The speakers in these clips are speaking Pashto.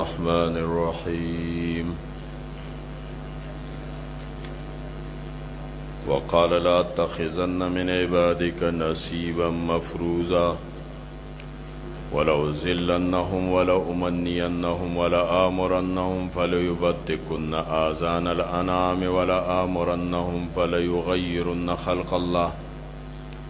الرحمن الرحيم وقال لا تخزن من عبادك نصيبا مفروزا ولو زلنهم ولو أمنينهم ولا آمرنهم فليبدكن آذان الأنام ولا آمرنهم فليغيرن خلق الله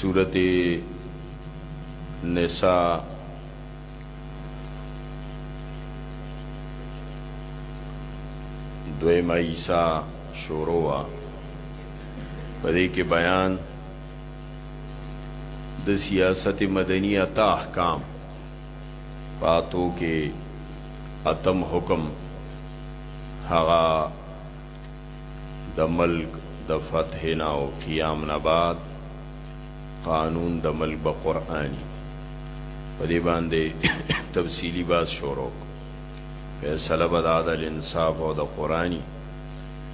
سورت نساء دویم ایسا شروع وا پدې کې بیان د سیاست مدنی اتا احکام پاتو کې اتم حکم هغه د ملک د فتح نه او قیام نه بعد قانون د ملک به قرآنی په دې باندې تفصیلی باز شروع فیصله به د عدل انصاف او د قرآنی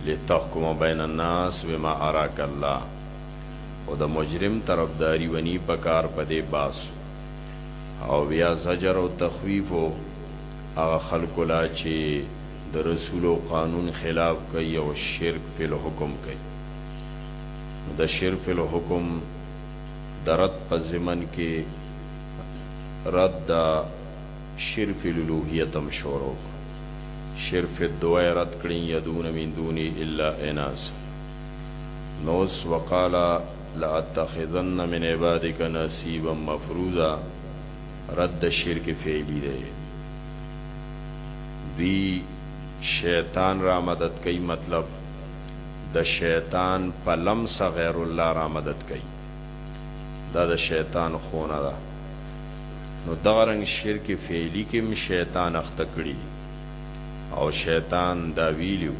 لتحکم بین الناس بما اراک الله او د مجرم طرفداری ونی پکار په دې باز او بیا زجر او تخویف او هغه خلکو لا چی د رسول او قانون خلاف کوي او شرک فی الحکم کوي نو د شرک فی الحکم د رد په ضمن کې رد د شرک فی الالوهیت هم شروع کړ شرک فی الدعاء رد کړي یدون من دونی الا اناس نوس وقالا لاتخذن من عبادک نصیبا مفروضا رد د شرک فعلی دی دوی شیطان را مدد کوي مطلب د شیطان په لمس غیر الله را مدد کوي دا د شیطان خونه ده نو دغه رنګ شرک فعلی کې هم شیطان اخته کړي او شیطان دا ویلو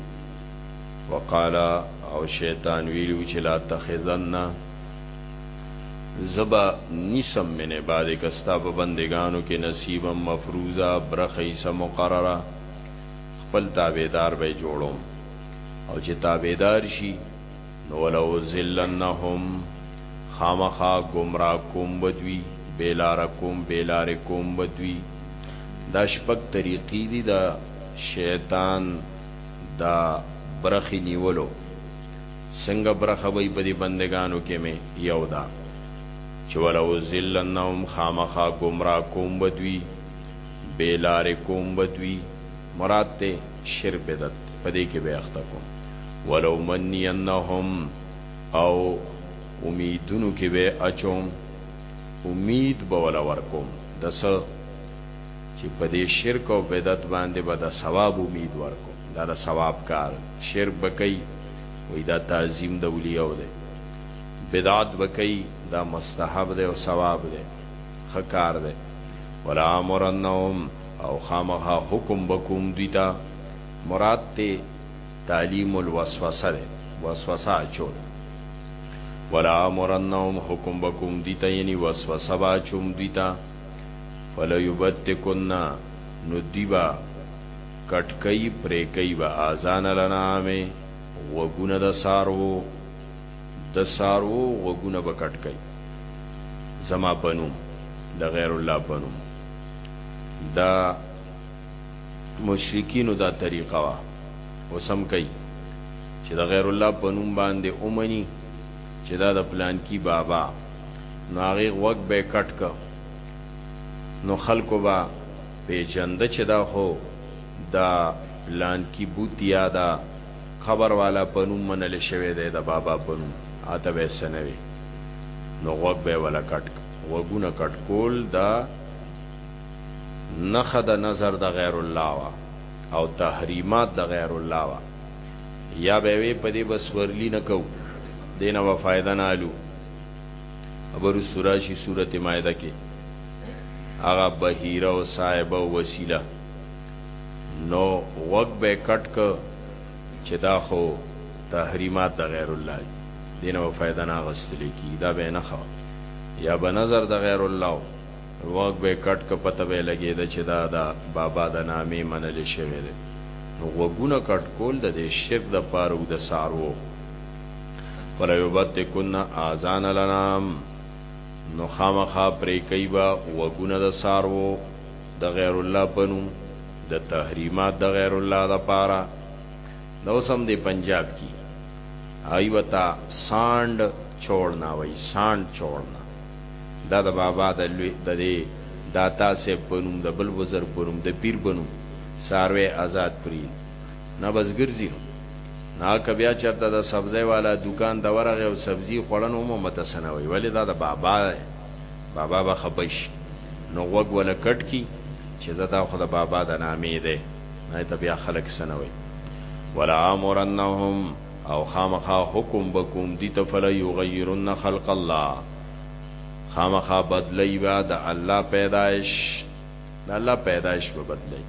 وقالا او شیطان ویلو چې لا تخذنه زه به نیسم من عبادک ستا په بندګانو کې نصیبا مفروضا برخه حصه مقرره خپل تابعدار به جوړوم او چې تابعدار شي نو ولو ذلنهم خامخا گمراه کوم بدوی بیلار کوم بیلار کوم بدوی دا شپک طریقی دی دا شیطان دا برخی نیولو څنګه برخه به وي په دې بندګانو کې مې یو دا چې ولأضلنهم خامخا ګمراه کوم به دوی بې لارې کوم به دوی مراد ته شرک بدعت په دې کې به اخته کوم ولو منینهم او امیدونو کې به اچوم امید به ولا ورکوم د څه چی په دی شرک او بدعت باندی به د ثواب امید ورکوم دا د ثواب کار شرک به کوي وای دا تعظیم د اولیاو دی بدعت به کوي دا مستحب دی او ثواب دی ښه کار دی ولا امرنهم او خامخا حکم بکوم دوی ته مراد ته تعلیم الوسوسه ده وسوسه چول ولا امرنهم حکم بکوم دوی ته یعنی وسوسه با چوم دوی ته فلیبتکن نو دی با کټکۍ پرې کوي به آزان لنامې غوږونه د سارو د سارو غوږونه به کټ کوي زما پنوم د غیر الله پنوم دا مشرکینو دا طریقه وا اوسم کوي چې د غیر الله پنوم باندې اومني چې دا د پلانکي بابا نو هغه غوږ به کټ که نو خلکو به پیچنده چې دا خو دا پلانکي بوت یا دا خبر والا پنوم منل شوی دی د بابا پنوم اته به سنوي نو غوږ به ولا کټ وګونه کټ کول دا نخد نظر د غیر الله وا او تحریمات د غیر الله وا یا به وی په دې بس ورلی نه کو دینه و فائدہ نه الو ابرو سوراشی صورت مائده کې هغه بهیره او صاحب او وسیله نو وګ به کټ ک چې دا خو تحریمات د غیر الله دینه و فائدہ نه غستل کی دا به نه خو یا به نظر د غیر الله غوږ به یې کټ که پته به یې لګېده چې دا د بابا د نامې منل شوی دی نو غوږونه کټ کول د دې شرک د پاره او د ساروو فلا یبتکن اذان لنام نو خامخا پرې کوي با غوږونه د ساروو د غیر الله پنوم د تحریمات د غیر الله د پاره دا اوسم دی پنجاب کی آئی وتا سانڈ چھوڑنا وی سانڈ چھوڑنا دا د بابا د لوی د دې داتا صاحب په نوم د بل بزرګ په نوم د پیر په نوم څاروی ازاد پرېږدي نه بس ګرځي نو نه که بیا چېرته د سبزۍ والا دوکان ته ورغی او سبزي خوړه نو هم ورته څه نه وایي ولې دا د بابا دی بابا به خپه شي نو غوږ وله کټ کړي چې زه دا خو د بابا د نامې دی نه ته بیا خلک څه نه وایي ولامرنهم او خامخا حکم به کوم دوی ته فلیغیرن خلق الله خامخا بدلی به د الله پیدایش د الله پیدایش به بدلی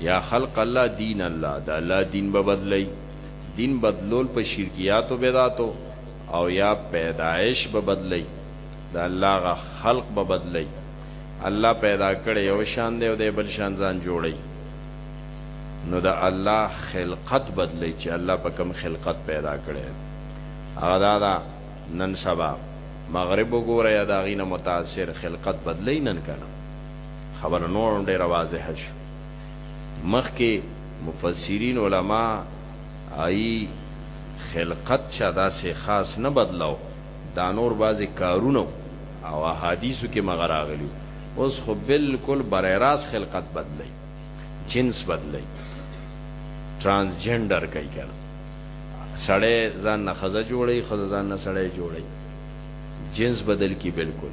یا خلق الله دین الله د الله دین به بدلی دین بدلول په شرکیات او بدعاتو او یا پیدایش به بدلی د الله غ خلق به بدلی الله پیدا کړي یو شان دی او د بل شان ځان جوړي نو د الله خلقت بدلی چې الله په کوم خلقت پیدا کړي هغه دا دا نن سبا مغرب وګوره یا دا غینه متاثر خلقت بدلی نن کنه خبر نور ډیره واضح شو مخکې مفسرین علما ای خلقت چا داسې خاص نه بدلاو دا نور بازي کارونه او احادیثو کې مغراغلی اوس خو بالکل برای راست خلقت بدلی جنس بدلی ترانسجندر کوي کنه سړی ځان نه خزه جوړي خزه ځان نه سړی جوړي جنس بدل کی بالکل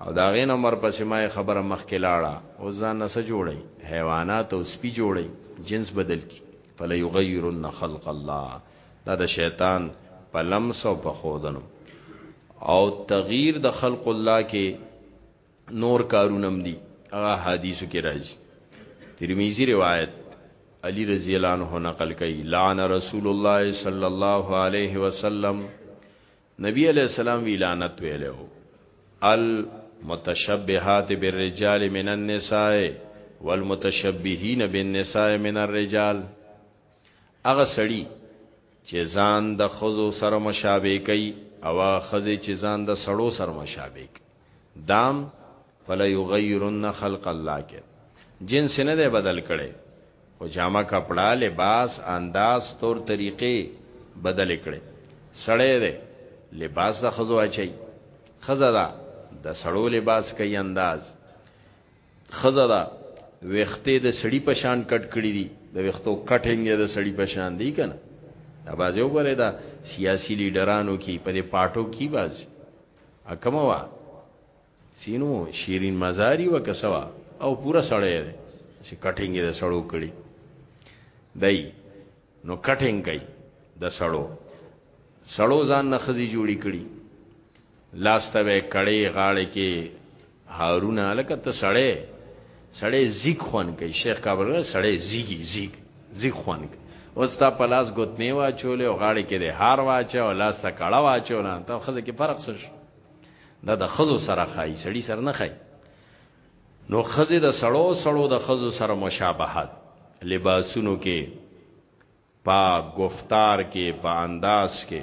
او دا غین عمر پسې ما خبره مخ کې لاړه او ځان نه سره جوړي حیوانات او سپي جوړي جنس بدل کی فلا یغیرن خلق الله دا د شیطان په لمس او په خودنو او تغییر د خلق الله کې نور کارونم دی هغه حدیثو کې راځي ترمذی روایت علی رضی الله عنه نقل کوي لعن رسول الله صلی الله علیه وسلم نبی علیہ السلام وی لعنت ویلو المتشبهات بالرجال من النساء والمتشبهین بالنساء من الرجال اغه سړی چې ځان د ښځو سره مشابه کوي او هغه ښځې چې ځان د سړو سره مشابه کوي دام فلیغیرن خلق الله کې جنس نه دی بدل کړي خو جامه کپڑا لباس انداز تور طریقې بدل کړي سړی دی لباس د خزو اچي خزه دا د سړو لباس کوي انداز ښځه ده ویختې د سړی په شان کټ کړی دي د ویختو کټینګ یې د سړی په شان دی کنه دا بازی وګوره دا سیاسی لیډرانو کی په دې پاټو کی بازی اکمه وا سینو شیرین مزاری وکسوا او پورا سړی دی چې کټینګ یې د سړو کړی دای نو کټینګ کوي د سړو سړو ځان نه خزي جوړی کړی لاس ته وې کړي غاړه کې هارونه لکه ته سړې سړې زیګ خون کوي شیخ کابل سړې زیګي زیګ زیګ خون کوي اوس تا پلاس ګوتنی واچولې او غاړه کې د هار واچو او لاس ته کړه واچو نه ته خزه کې فرق څه شو دا د خزو سره خای سړی سره نه خای نو خزه د سړو سړو د خزو سره مشابهت لباسونو کې پا گفتار کې پا انداز کې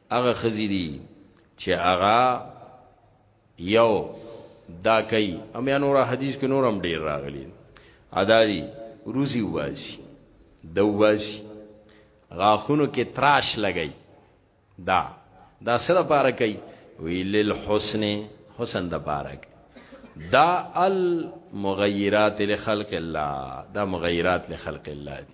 هغه خزي دي چې هغه یو دا کوي ام یا نور حدیث کې نورم ډیر راغلي اداري روزي واسي د واسي غاخونو کې تراش لګي دا دا سره پاره کوي ویل الحسن حسن د پاره دا المغیرات لخلق الله دا مغیرات لخلق الله دي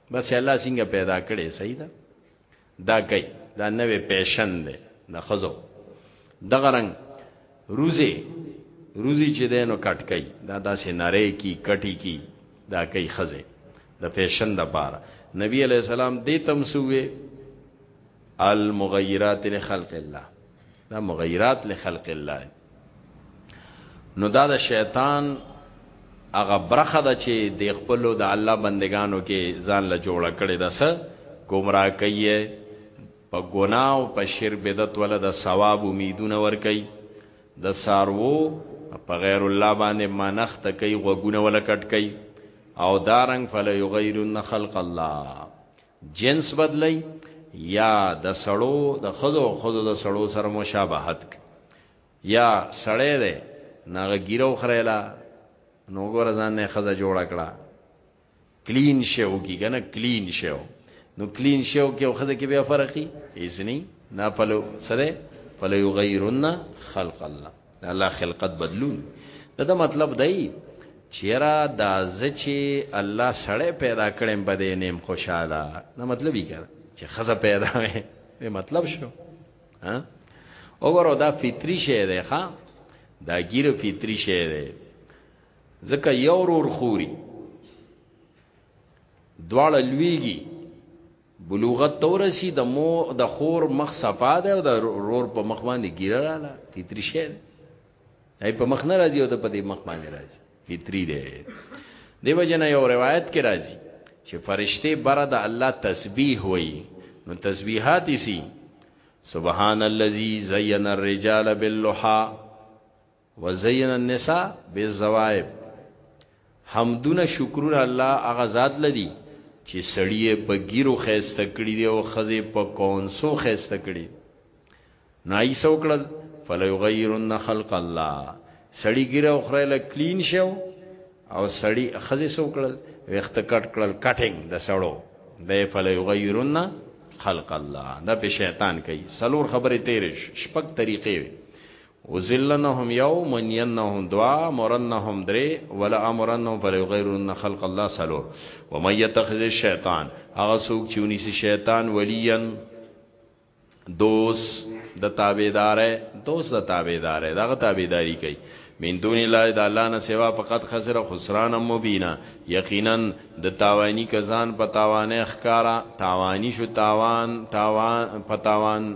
بس الله څنګه پیدا کړي صحیح ده دا کوي دا نوې پیشن ده د خزو دغه رنگ روزي روزي چې دینو کټ کوي دا داسې نری کی کټی کی دا کوي خزه د فیشن د بار نبی علی السلام دې تم سوې المغیرات لخلق الله دا مغیرات لخلق الله نو دا د شیطان هغه برخه ده چې د خپل د الله بندگانو کې ځان له جوړه کړي ده سه گمراه کوي په ګناه او په شر بدعت ول د ثواب امیدونه ور کوي د سارو په غیر الله باندې منخت کوي غوګونه ول کټ کوي او دارنګ فل یغیرن خلق الله جنس بدلی یا د سړو د خزو خزو د سړو سره مشابهت یا سړی دی ناغه ګیرو خریلا نو ګور ځان نه خزه جوړ کړه کلین شو کی کنه کلین شو نو کلین شو کې او خزه کې بیا فرقي ایسنی نا پلو سره فلیغیرن خلق الله الله خلقت بدلون دا, دا مطلب دی چیرې دا زچې الله سړی پیدا کړم په دې نیم خوشاله دا مطلب یې کړ چې خزه پیدا وې دا مطلب شو ها وګورو دا فطری شی دی ښا دا ګیره فطری شی دی ځکه یو ورور خوري دواړه لویږي بلوغت ته ورسی د مو د خور مخ صفا ده او د رور په مخ باندې ګیره رااله فطری شی ده ای په مخ نه راځي او د په دې مخ باندې راځي فطری ده دیو جن یو روایت کې راځي چې فرشته بره د الله تسبیح وایي نو تسبیحات یې سبحان الذي زين الرجال باللحى وزین النساء بالزوائب حمدونه شکرونه الله هغه ذات لدی چې سړی په ګیرو خيسته کړی دی او خزه په کونسو خيسته کړی نای سوکړل فلیغیرن خلق الله سړی ګیره او خره له کلین شو او سړی خزه سوکړل وخت کټ کړل کټینګ د سړو د فلیغیرن خلق الله دا په شیطان کوي سلور خبره تیرش شپک طریقې وزلنهم یو، منینهم دوه، امرنهم درې، ولآمرنهم فلیغیرن خلق الله څلور، ومن یتخذ الشیطان هغه څوک چې ونیسي شیطان ولیا دوست د تابعدارې دوست د تابعدارې دغه تابعداري کوي من دون الله د الله نه سوا فقط خسر خسران مبینا یقینا د تاوانی کزان په تاوانه ښکارا تاوانی شو تاوان تاوان په تاوان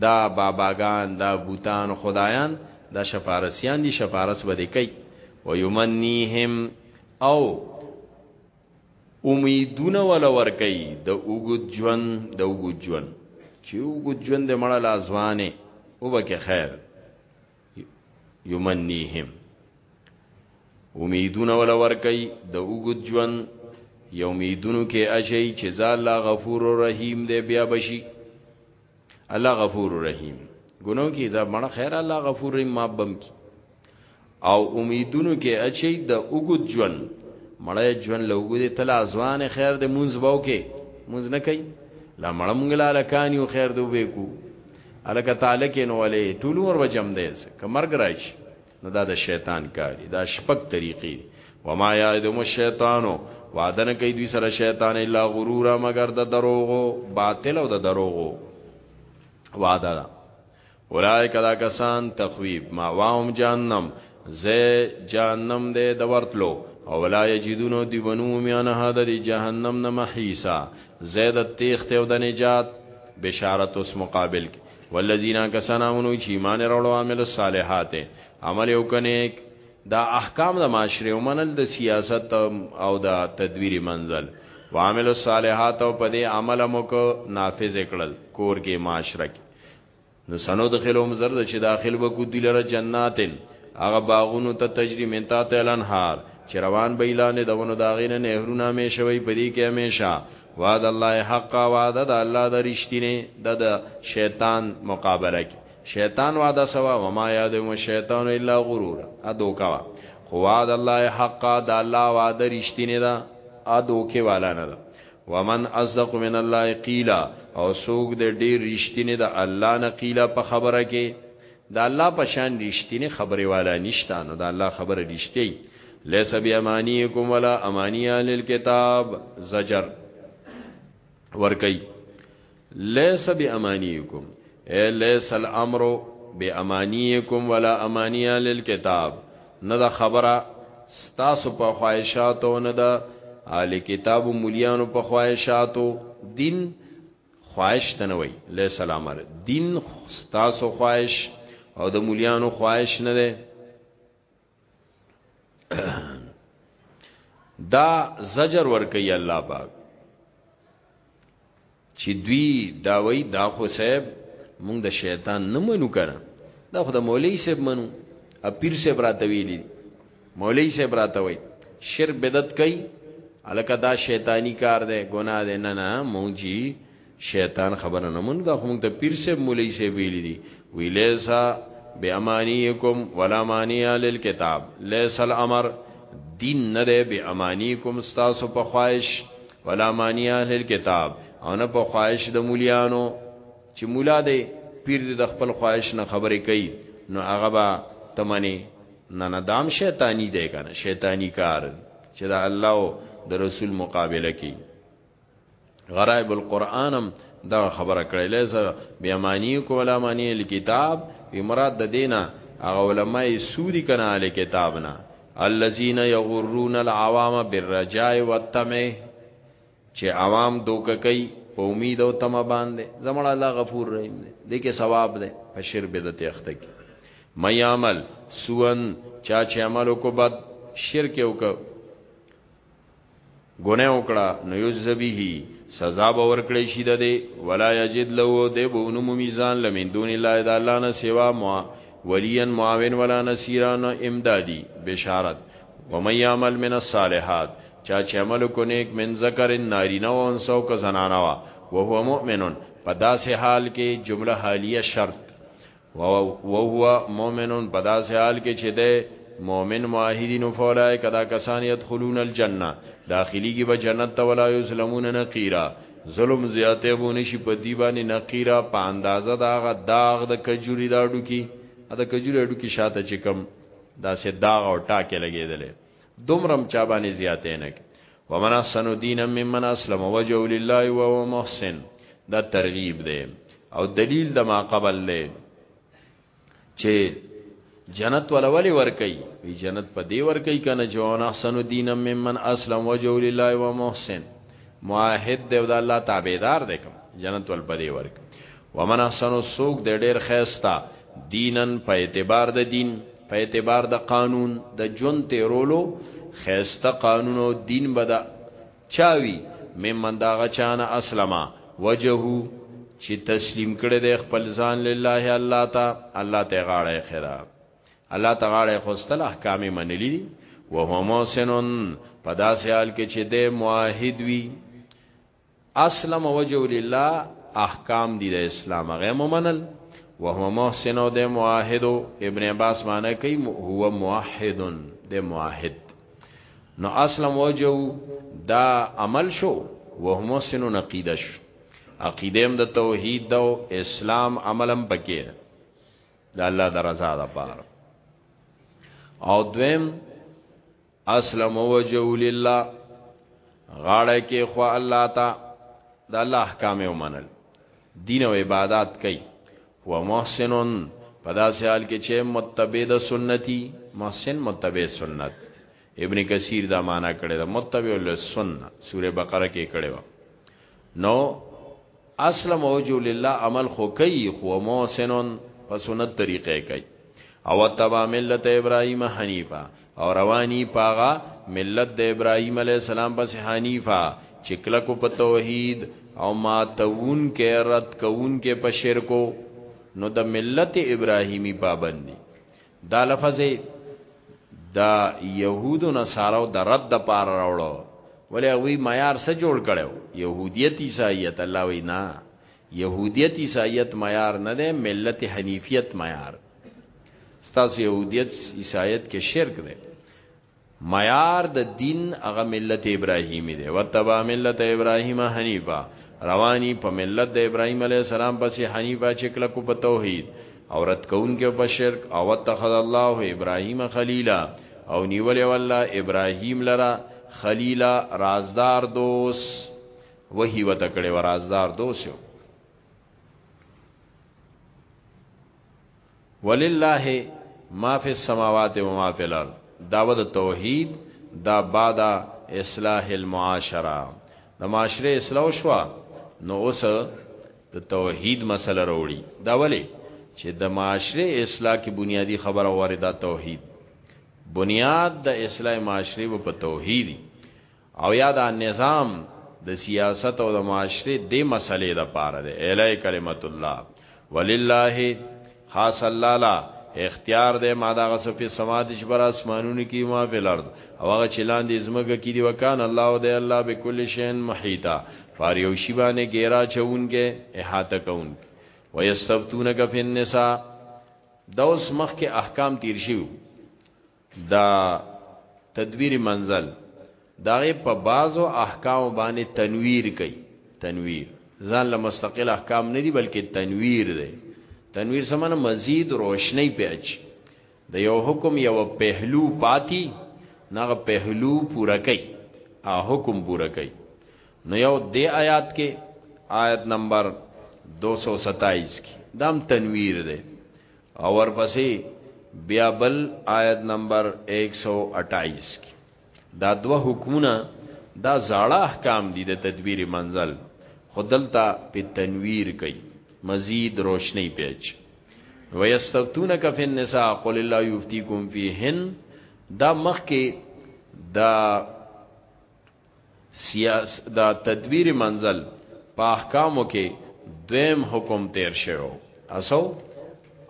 دا باباګان دا بوتان خدایان دا شفارسیان دي شفارس به کوي ويمنيهم او امیدونه ول ور کوي د اوګد ژوند د اوګد ژوند چې اوګد ژوند مړه لا ځوانه او بکه خیر یمنیهم امیدونه ولا ورکی د وګد ژوند یومیدونو کې اشی چې زالا غفور و رحیم دی بیا بشي الله غفور و رحیم ګنو کې دا مړه خیر الله غفور رحیم ما بم کی او امیدونو کې اچي د وګد ژوند مړی ژوند له وګد تل ازوان خیر د مونږ باو کې مونږ نه کوي لا مړه مونږ لا لکانیو خیر دوبې کو الکه تعالی کې نو ولې ټول عمر وجم دی که مرګ راشي نو دا د شیطان کاری دا شپک طریقې وما یعدم الشیطان وعدن کوي دوی سره شیطان الا غرور مگر د دروغو باطل او د دروغو وعده ده اولائک دا کسان تخویب ما واهم جهنم زه جهنم دې د ورتلو او ولا یجدونو دی بنو میانه د جهنم نه محیسا زید تیخت او د نجات بشارت اوس مقابل کی والذین کسنا منو چې ایمان وروړو عامل الصالحات عمل یو کنیک دا احکام د معاشره او منل د سیاست او د تدویری منزل وعمل الصالحات او په دې عمل مو کو نافذ کړل کور کې معاشره کې نو سنو دخلهم زرد چې داخل وکو دی لره جناتن هغه باغونو ته تجری من تا تلن هار چې روان به اعلان دونو داغینه نهرونه می شوی پدې کې همیشه وعد الله حق وعد د الله د رښتینه د شیطان مقابله کی شیطان وعده سوا وما یادم شیطان الا غرور ا دوکا خو وعد الله حق د الله وعده رښتینه ده ا دوکې والا نه ده ومن اصدق من الله قیلا او سوګ د ډیر رښتینی د الله نه قیلا په خبره کې د الله په شان رښتینی خبره والا نشته نو د الله خبره رښتینی لیس بیامانیکم ولا امانی اهل الكتاب زجر ورکی ليس بأمانيكم اي ليس الامر بأمانيكم ولا اماني اهل الكتاب نه دا خبره ستاسو په خواهشاتو نه دا اهل کتاب و مليانو په خواهشاتو دين خواهش تنوي ليس الامر دين ستاسو خواهش او د مليانو خواهش نه ده دا زجر ور کوي الله پاک چې دوی دا وای دا خو صاحب مونږ د شیطان نه منو کنه دا خو د مولوی صاحب منو ا پیر صاحب راته ویلی مولوی صاحب راته وای شر بدعت کوي الکه دا شیطانی کار دی ګناه دی نه نه مونږ جی شیطان خبره نه مونږ دا خو مونږ ته پیر صاحب مولوی صاحب ویلی دی وی لیسا بیامانیکم ولا مانیا للکتاب لیس الامر دین نه ده بیامانیکم استاسو په خواهش ولا مانیا للکتاب او نه په خواهش د مولیانو چې مولا دی پیر دی د خپل خواهش نه خبرې کوي نو هغه به تمنې نه نه دام شیطانی دی کنه شیطانی کار چې دا الله او د رسول مقابله کوي غرائب القرآنم دا خبره کړې لیسا بیا معنی کولا معنی الكتاب وی مراد د دینه هغه علماء سودی کنه ال کتابنا الذين يغرون العوام بالرجاء والطمع چې عوام دوک کوي په امید او تمه باندې زمړ الله غفور رحیم دی د کې ثواب دی په شر بدعت اخته کی مې عمل سون چا چې عمل کو بد شرک او کو ګناه وکړه نو یذبیه سزا به ورکړی شي د دې ولا یجد له دې بونو میزان لمن دون الله د الله نه سوا مو ولیا معاون ولا نصیران امدادی بشارت ومن یعمل من الصالحات چا چې عمل کو نیک من ذکر نارینه و انسو که زنانه وا وهو مؤمنون په داسې حال کې جمله حالیه شرط وهو مؤمن په داسې حال کې چې ده مؤمن موحدین فولای کدا کسان يدخلون الجنه داخليږي به جنت ته ولا یظلمون نقیرا ظلم زیاته بونه شي په دی باندې نقیرا په اندازه داغه داغ د کجوري داډو کی دا کجوري اډو کی شاته چې کم دا سه داغ او ټاکه لګیدلې دومرم چا باندې زیاته نه ومن احسن دینا ممن اسلم وجهه لله وهو محسن دا ترغیب دی او دلیل د ما قبل دی چې جنت ولولې ور کوي وی جنت په دی ور کوي کنه چې ومن احسن دینا ممن اسلم وجهه لله وهو محسن معاهد دی او د الله تابعدار دی کوم جنت ول په دی ور کوي ومن احسن سوق د ډیر خيستا دینن په اعتبار د دین په اعتبار د قانون د جون تیرولو خیسته قانون او دین بدا چاوی ممن دا غچان اسلمه وجهو چې تسلیم کړي د خپل ځان لله الله تا الله ته غاړه خیره الله ته غاړه خوستل احکام منلی دي وهو محسنن پداسې حال کې چې د موحد وی اسلم وجه لله احکام دي د اسلام غي ممنل وهو محسن او د موحد ابن عباس معنی کوي هو موحد د موحد نو اسلم وجه دا عمل شو وهو محسن عقیده شو عقیده هم د توحید د اسلام عملم پکې د الله د رضا لپاره او دویم اسلم وجهو لله غاړه کې خو الله تا د الله احکام یې ومنل دین او عبادت کوي هو محسنون په داسې حال کې چې متبع د سنتي محسن متبع سنت ابن کثیر دا معنا کړی دا متبع للسنه سوره بقره کې کړی و نو اسلم وجو لله عمل خو کوي خو موسنن په سنت طریقې کوي او تبع ملت ابراهیم حنیفه او رواني پاغا ملت د ابراهیم علی السلام پس حنیفه چې کلکو په توحید او ما تون کې رد کون کې په شرکو نو د ملت ابراهیمی پابندي دا لفظ دا يهودو نصارو د رد د پار راوړو ولې وی معیار سره جوړ کړو يهوديت عیسایت الله وینا يهوديت عیسایت معیار نه ده ملت حنیفیت معیار ستاسو يهوديت عیسایت کې شرک ده معیار د دین هغه ملت ابراهیمی دی وتبع ملت ابراهیم حنیفا رواني په ملت د ابراهیم علی السلام پسې حنیفا چې کله کو په توحید او رد کون کې په شرک او اتخذ الله ابراهیم خلیلا او نیولې والله ابراهیم لرا خلیلا رازدار دوس وਹੀ وته کړي ورازدار دوس یو ولله ما فی السماوات و ما فی الارض دعوه د توحید دا بعد اصلاح المعاشره د معاشره اصلاح شو نو اوس د توحید مسله وروړي دا ولی چې د معاشره اصلاح کې بنیادی خبره وارده توحید بنیاد د اصلاح معاشره په توحیدی او یا دا نظام د سیاست او د معاشري د مسلې د پاره دی الای کلمت الله ولله خاص الله لا اختیار دی ما دا غس په سمادش بر اسمانونو کې ما په لارد او هغه چلان دې زمګه کې دی وکان الله او د الله به کل شین محیطا فار یو شی باندې ګیرا چونګه احاطه کون ويستفتونک فی النساء دا اوس مخکې احکام تیر شیو دا تدویر منزل داغه په بازو احکام باندې تنویر کوي تنویر ځان له مستقل احکام نه دی بلکې تنویر دی تنویر سمانه مزید روشنی پیچ د یو حکم یو پهلو پاتی نغه پهلو پورا کوي ا حکم پورا کوي نو یو د آیات کې آیت نمبر 227 کې دام تنویر دی او ورپسې بیا بل آیت نمبر 128 کې دا دوه حکمونه دا زاړه احکام دي د تدبیر منزل خودلتا په تنویر کوي مزید روشنی پیچ ويستفتونک فی النساء قل الله یفتیکم فیهن دا مخکې دا سیاس د تدبیر منزل په احکامو کې دویم حکم تیر شوی اسو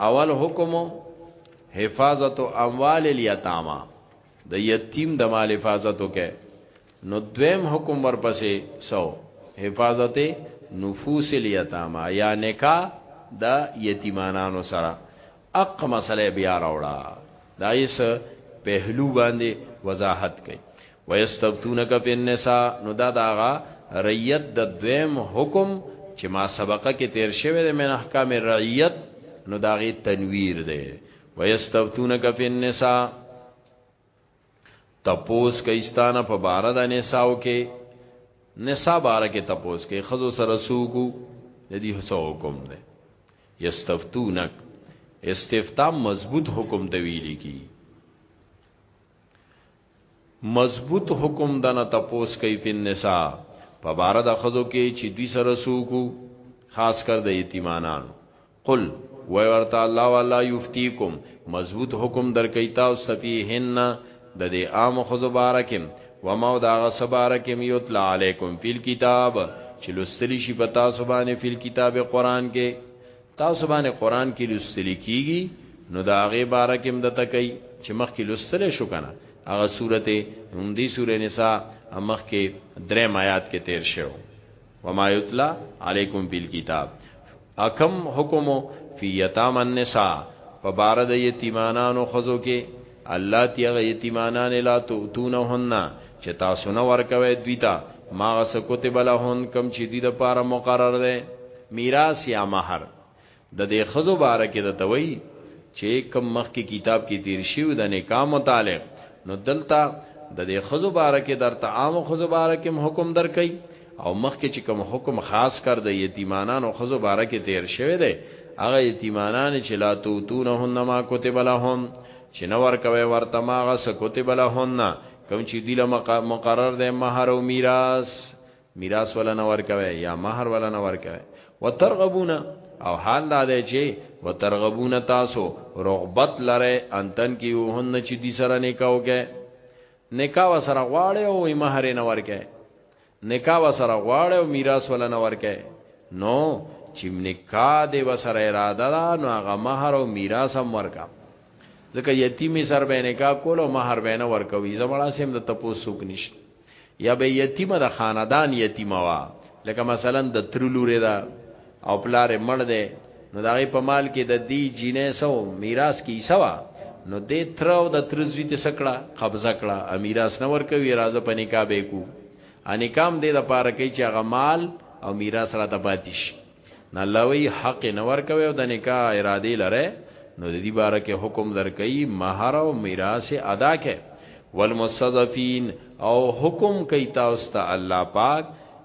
اول حکم حفاظت اموال الیتاما د یتیم د مال حفاظت وکې نو دویم حکم ورپسې سو حفاظت نفوس الیتاما یا نکاح د یتیمانانو سره اق مسله بیا راوړه دا یې پهلو باندې وضاحت کړي ويستفتونک فی النساء نو دا د هغه رعیت د دویم حکم چې ما سبقه کې تیر شوی دی من احکام رعیت نو دا غي تنویر دی ويستفتونک فی النساء تپوس کایستانه په بار د نساو کې نساء بار کې تپوس کې خزو سره سوکو د دې حسو حکم دی یستفتونک استفتام مضبوط حکم د ویلې کی مضبوط حکم ده نه تپوس کوي فی النساء په باره د ښځو کې چې دوی سره څوک وو خاص کر د یتیمانانو قل وای ورته الله والا یفتیکم مضبوط حکم درکوي تاسو ته فیهن د دې عام ښځو باره کې وما او د هغه څه باره کې یتلا علیکم فی الکتاب چې لوستلی شي په تاسو باندې فی الکتاب قرآن کې تاسو باندې قران کې لوستل کیږي نو دا هغه باره کې هم د تکي چې مخ کې لوستل شو کنه هغه سورته هم دی سورې نساء مخ کې درې آیات کې تیر شو وما یتلا علیکم بیل کتاب اکم حکم فی یتام النساء په بار د یتیمانانو خزو کې الله تی هغه یتیمانان لا تؤتونهن چې تاسو نه ورکوي دوی ته ما غس کتب لهن کم چې دوی د پاره مقرر ده میراث یا مہر د دې خزو باره کې د توي چې کم مخ کې کتاب کې تیر شیو د نکاح متعلق نو دلته د دې خزو باره کې درته عام خزو باره کې حکم درکې او مخکې چې کوم حکم خاص کر د یتیمانانو خزو باره کې تیر شوی دی هغه یتیمانان چې لا توتونهن ما کتب لهم چې نور کوي ورته ماغه س کتب لهن کوم چې دی له مقرر دی مہر او میراث میراث ولا نور کوي یا مہر ولا نور کوي وترغبون او حال دا دی چې وترغبون تاسو رغبت لره انتن کې وهن چې دی سره نکاح وکړي نکاح سره غواړي او مہر نور کوي نکاح وسره غواړي او میراث ولا نه ورکه نو چې نکاح دی وسره اراده ده نو هغه مہر او میراث هم ورکا ځکه یتیمی سر به نکاح کول او مہر به نه ورکوي زمړا سیم د تپوسوک نشته یا به یتیمه د خاندان یتیمه وا لکه مثلا د ترلورې دا او پلار یې مړ دی نو دا غي په مال کې د دی جینې سو میراث کې سوا نو دې تر او د تر زوی ته سکړه قبضه کړه امیراث نه ورکوي راځه په نکاح به کو انکام دې د پاره کې چې هغه مال او میراث را ته پاتې شي نه لوی حق نه ورکوي او د نکاح اراده لره نو د دې باره کې حکم درکې مہر او میراث ادا کړي والمستضعفین او حکم کوي تاسو ته الله پاک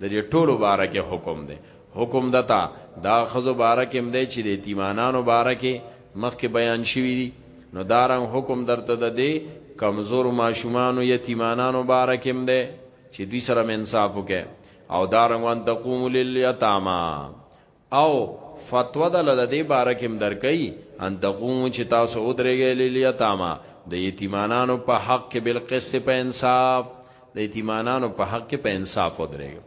د دې ټولو باره کې حکم دی حکم دتا دا خزو باره کې مده چې د یتیمانانو باره کې مخکې بیان شوی دی نو دارنګ حکم درته د دې کمزور ماشومانو یتیمانانو باره کې مده چې دوی سره انصاف وکړي او دارنګ وان تقوم للیتاما او فتوا د لده دی بارکم درکې ان تقوم چې تاسو ودرېږئ لیلیتاما د یتیمانانو په حق کې بل قصه په انصاف د یتیمانانو په حق کې په انصاف ودرېږئ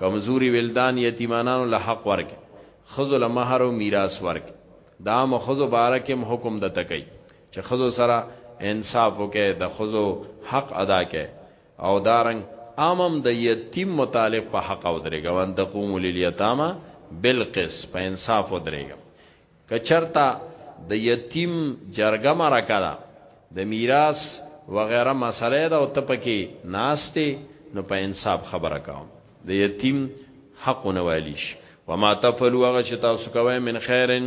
کمزوري ولدان یتیمانانو له حق ورکې خزو له مہر او میراث ورکې دا مو خزو بارکم حکم د تکي چې خزو سره انصاف وکې د خزو حق ادا کې او دارنګ امم د یتیم متعلق په حق او درېګه وان تقوم للیتاما بالقس په انصاف او درېګه کچرتا د یتیم جرګه مرکه ده د میراث وغیرہ مسله ده او ته پکې ناشته نو په انصاف خبره کوم د یتیم حق نه والیش وما تفعلوا غش تاسو کوي من خیرن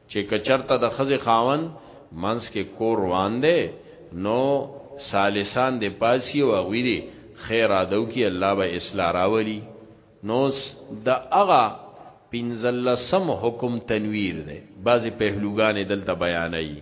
چي که چرته د ښځي خاوند منځ کي کور روان دی نو ثالثان دي پاڅي او هغوی دي ښه اراده وکړي الله به اصلاح راولي نو اوس د هغه پنځلسم حکم تنویر دی بعضي پهلوګاني دلته بیانوي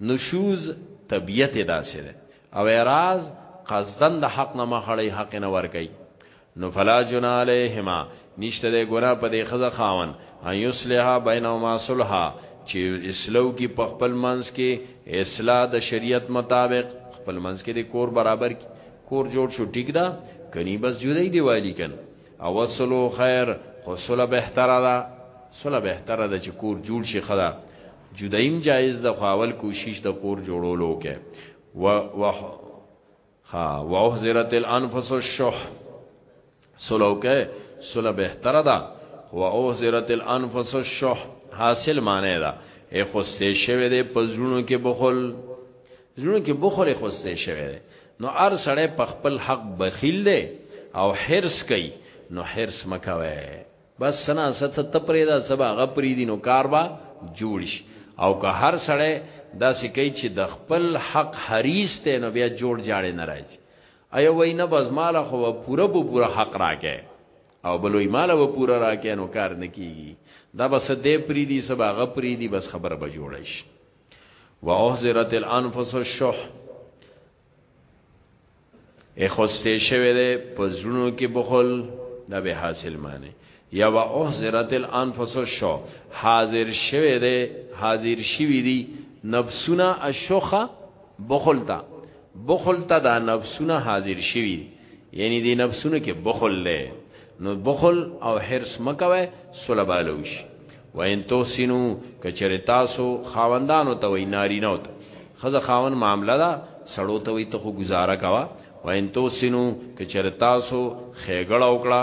نشوز طبیعت یې داسې دی او اعراض قصدن د حق نه مخ اړي حق نه ور کوي نو فلا جنا علیهما نشته د ګنا په دې خزه خاون ان یصلحا بینهما صلحا چې اسلو کې په خپل منځ کې اصلاح د شریعت مطابق خپل منځ کې د کور برابر کی کور جوړ شو ټیک دا کني بس جدای دی والی کن او وصلو خیر خو صلح بهتره ده صلح بهتره ده چې کور جوړ شي خدا جدایم جایز ده خو اول کوشش د کور جوړولو کې و و ها واحذرت الانفس الشح سلو کې سله بهتره ده و اوزرت الانفس الشح حاصل معنی دا اے خوسته شوی دی پزړونو کې بخل زړونو کې بخل خوسته شوی دی نو ار سړی په خپل حق بخیل دی او حرس کوي نو حرس مکوي بس سنا ست ته پرېدا سبا غ پرې دینو کار با جوړ شي او که هر سړی دا سکی چې د خپل حق حریص ته نو بیا جوړ جاړې نه راځي ایا وای نه بس مال خو پوره په پوره حق راکې او بلوې مال و پوره راکې نو کار نه کیږي دا بس دې پرې دی سبا غ پرې دی بس خبر به جوړ شي واحذرت الانفس الشح اخسته شوی ده په زړونو کې بخل دا به حاصل معنی یا وا احذرت الانفس الشو حاضر شوی ده حاضر شوی دی نفسونه الشخه بخل تا بخل تا دا نفسونه حاضر شوی دی یعنی دی نفسونو کې بخل لے نو بخل او حرس مکوه سلبالوش و ان توسینو کچری تاسو خاوندانو ته وی ناری نه وته خزه خاون معاملہ دا سړو ته وی ته خو گزاره کوا و ان توسینو کچری تاسو خېګړه وکړه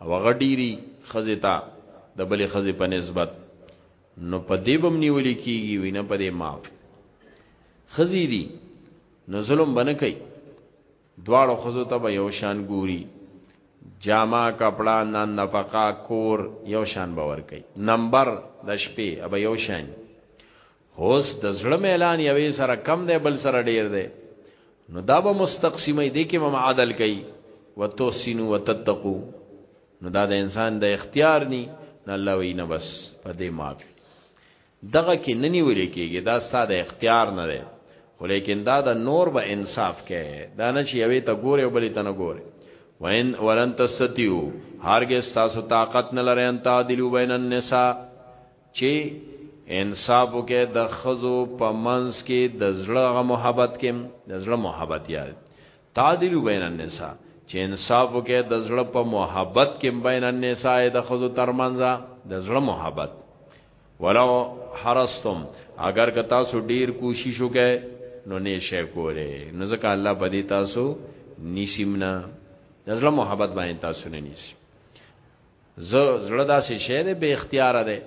او هغه ډیری خزه ته د بلې خزه په نسبت نو په دې بم نیول کیږي وینه په دې معاف خزی دي نو ظلم بنه کوي دواړو خزو ته به یو شان ګوري جامه کپڑا نن نفقه کور یو شان باور کوي نمبر د شپې ابا یو شان هوس د زړه میلان یوې سره کم دی بل سره ډیر دی نو دا به مستقسیمه دی کې مم عادل کوي وتوسینو وتتقو نو دا د انسان د اختیار ني نه الله وینا بس په دې معافي دغه کې ننی ولې کېږي دا ساده اختیار نه دی خو لیکن دا د نور به انصاف کوي دا نه چې یوې ته ګوري او بلې ته نه ګوري وین ولن تستیو هرګز تاسو طاقت نه لرئ ان تعدلوا بین النساء چی انصاف وکې د خزو په منس کې د زړه غ محبت کې د زړه محبت یا تعدیل بین النساء چې انصاف وکې د زړه په محبت کې بین النساء د خزو ترمنځ د زړه محبت ولو حرستم اگر که تاسو ډیر کوشش وکې نو نه شي کوله نو ځکه الله په دې تاسو نیسیمنا د زړه محبت باندې تاسو نه نیسی زه زړه داسې شی دی به اختیار دی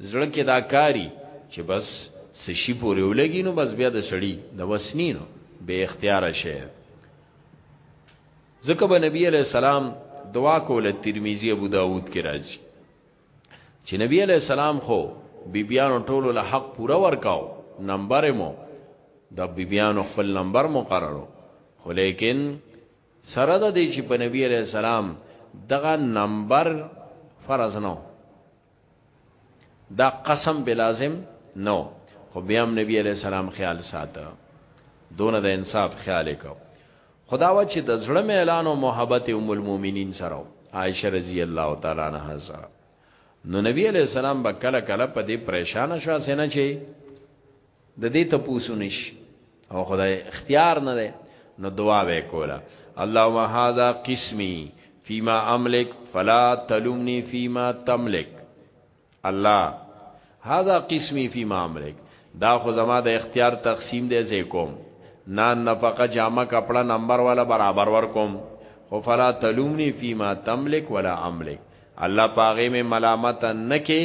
زړه کې دا کاری چې بس سشي پورې ولګي نو بس بیا د سړی د وسنینو به اختیار شی ځکه به نبی علی السلام دعا کوله ترمذی ابو داود کې راځي چې نبی علی السلام خو بیبیانو ټولو له حق پورا ورکاو نمبر مو د بیبیانو خپل نمبر مقررو خو لیکن سره د دې چې په نبی علی السلام دغه نمبر فرض نو دا قسم بلازم نو خو بیا هم نبی علی السلام خیال ساته دونه د انصاف خیال کو خدا و چې د زړه اعلان او محبت ام المؤمنین سره عائشه رضی الله تعالی عنها سره نو نبی علی السلام به کله کله په دې پریشان شو سینه چې د دې تپوسو نشي او خدای اختیار نه ده نو دعا به کوله اللهم هاذا قسمی فيما املك فلا تلومني فيما تملك الله هاذا قسمی فيما املك دا خو زما د اختیار تقسیم دی زه کوم نان نفقه جامه کپڑا نمبر والا برابر ور کوم خو فلا تلومنی فیما تملک ولا املک الله په هغې مې ملامت نه کې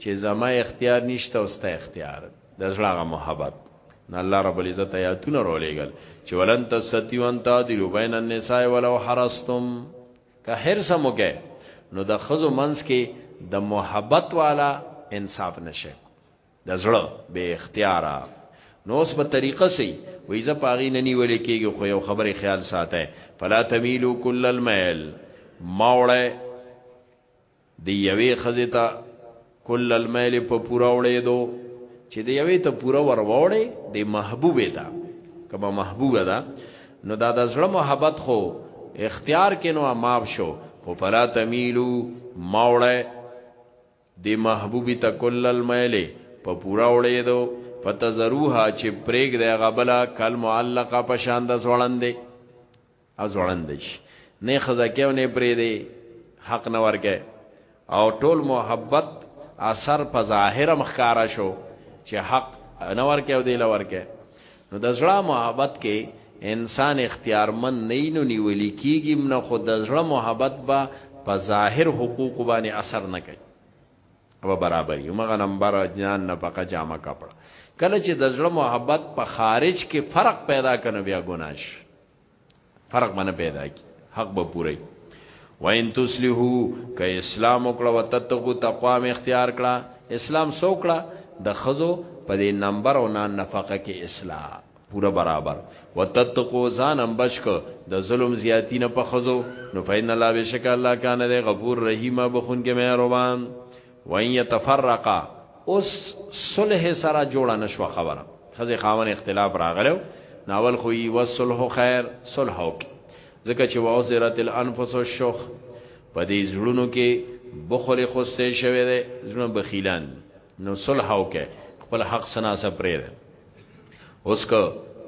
چې زما اختیار نشته او ستا اختیار د زړه هغه محبت نه الله رب العزت آیاتونه رولېږل چې ولن تستطیعوا ان تعدلوا بین النساء ولو حرستم که حرص هم وکړئ نو د ښځو منځ کې د محبت والا انصاف نشي د زړه به اختیارا نو اوس په طریقه سي وې ز پاغي نه نیولې کېږي خو یو خبره خیال ساته فلا تميلو کل الميل ماوړه دی یوې خزه ته کل الميل په پورا وړې دو چې دی یوې ته پورا ور وړې دی محبوبه ده کما محبوبه ده نو دا د زړه محبت خو اختیار کینو اماب شو خو فلا تميلو ماوړه دې محبوبی ته کل المیل په پوره وړېدو فتذروها چې پرېږدی هغه بله کالمعلقه په شان د ځوړندې او ځوړندې شي نه ښځه کې او نه پرېږدی حق نه ورکه او ټول محبت اثر په ظاهره مخکاره شو چې حق نه ورکه او دی له ورکه نو د زړه محبت کې انسان اختیارمن نه نو نیولې کیږي نه خو د زړه محبت به په ظاهر حقوق باندې اثر نه کوي او برابر یو مغه نمبر جان نه پکا جامه کپڑا کله چې د زړه محبت په خارج کې فرق پیدا کنه بیا ګناش فرق باندې پیدا کی حق به پوری وین تسلیحو ک اسلام وکړه وتتقو تقوا می اختیار کړه اسلام سو کړه د خزو په دې نمبر او نه نفقه کې اصلاح پورا برابر وتتقو ځانم بچک د ظلم زیاتی نه په خزو نو فین الله بشک الله کان د غفور رحیم بخون کې مهربان وان يتفرقا اوس صلح سره جوړه نشو خبره خزه خاون اختلاف راغلو ناول خو یو صلح خیر صلح وک ځکه چې واوزرت الانفس الشخ په دې زړونو کې بخل خوسته شوی دی زړه بخیلان نو صلح وک خپل حق سنا سپرید اوس که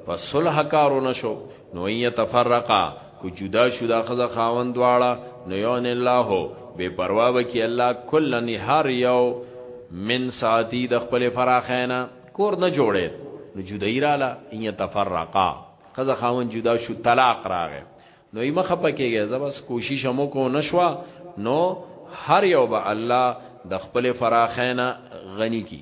په صلح کارو نشو نو یتفرقا کو جدا شو دا خزه خاوند واړه نو یون الله بے پروا وکي الله کل نهار یو من ساعتی د خپل فراخینا کور نه جوړې نو جدای رااله ان تفرقا خزه خاون جدا شو طلاق راغې نو یې مخه پکېږي زبس کوشش مو کو نشوا نو هر یو به الله د خپل فراخینا غنی کی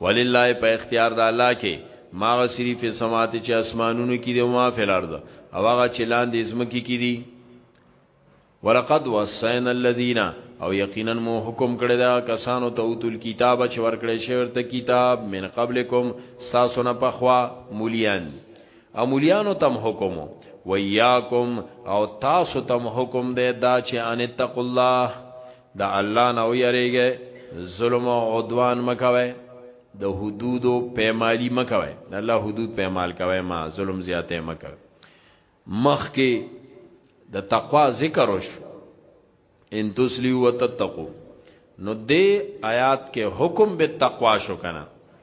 ولله په اختیار د الله کې ما غسری په سماعت چې اسمانونو کې دی او ما فل ارض او هغه چې لاندې زمکه کې دي ولقد وصینا الذین او یقینا مو حکم کړی دا کسانو ته اوتل کتاب چې ورکړی شوی ته کتاب من قبلکم تاسو نه پخوا مولیان او مولیانو تم حکم ویاکم او تاسو تم حکم دی دا چې ان تقوا الله د الله نه ویریږئ ظلم او عدوان مکوئ د حدودو پیمالی مکوئ د الله حدود پیمال کوئ ما ظلم زیاتې مکوئ مخ کې د تقوا ذکر وش ان تسلیو وتتقو نو دې آیات کې حکم به تقوا شو کنه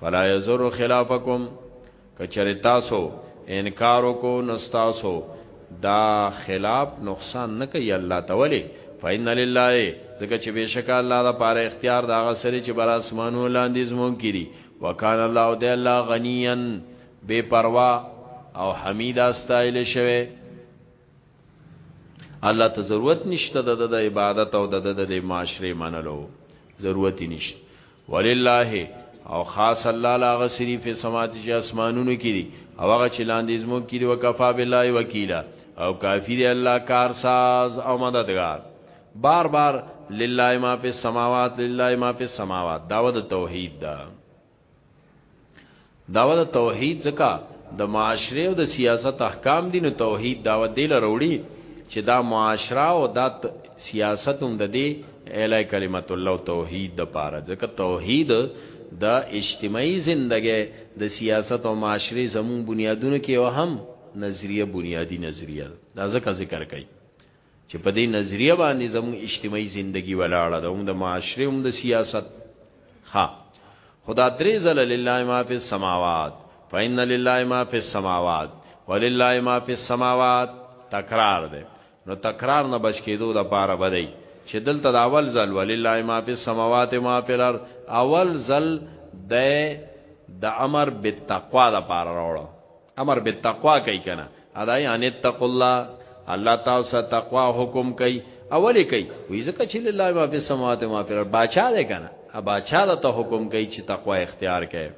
فلا یزر خلافکم کچری تاسو انکارو کو نستاسو دا خلاف نقصان نه کوي الله تعالی فإن لله ځکه چې بشک الله دا پاره اختیار دا غسرې چې بر اسمانو لاندې زمون کړي وکانه الله دې الله غنیان بے پروا او حمید استایل شوی الله ته ضرورت نشته د د عبادت او د د معاشره منلو ضرورت نشته ولله او خاص الله لا غسری فی سمات چې اسمانونو کې دي او هغه چې لاندې زمو کې دي وکفا بالله وکیلا او کافی دی الله کارساز او مددگار بار بار لله ما فی السماوات لله ما فی السماوات داوود توحید دا داوا د توحید ځکه د معاشره او د سیاست احکام دي نو توحید داوا دی لروړي چې دا معاشره او دا سیاست هم د دې الای کلمت الله توحید د پاره ځکه توحید د اجتماعي زندګۍ د سیاست او معاشري زمون بنیادونو کې او هم نظریه بنیادی نظریه دا ځکه ذکر کړي چې په دې نظریه باندې زموږ اجتماعي زندگی ولاړه ده هم د معاشره هم د سیاست ها خدا درې زل لله ما فی السماوات فإن لله ما فی السماوات ولله ما فی السماوات تکرار ده نو تکرار نه بچ کېدو د پاره بدای چې دلته د اول زل ولله ما فی السماوات ما فی الارض اول زل د د امر بالتقوا د پاره راوړو امر بالتقوا کوي کنه اداي ان اتق الله الله تاسو تقوا حکم کوي اولی کوي وی زکه چې لله ما په سماوات ما پر باچا ده کنه ا باچا ده ته حکم کوي چې تقوا اختیار کوي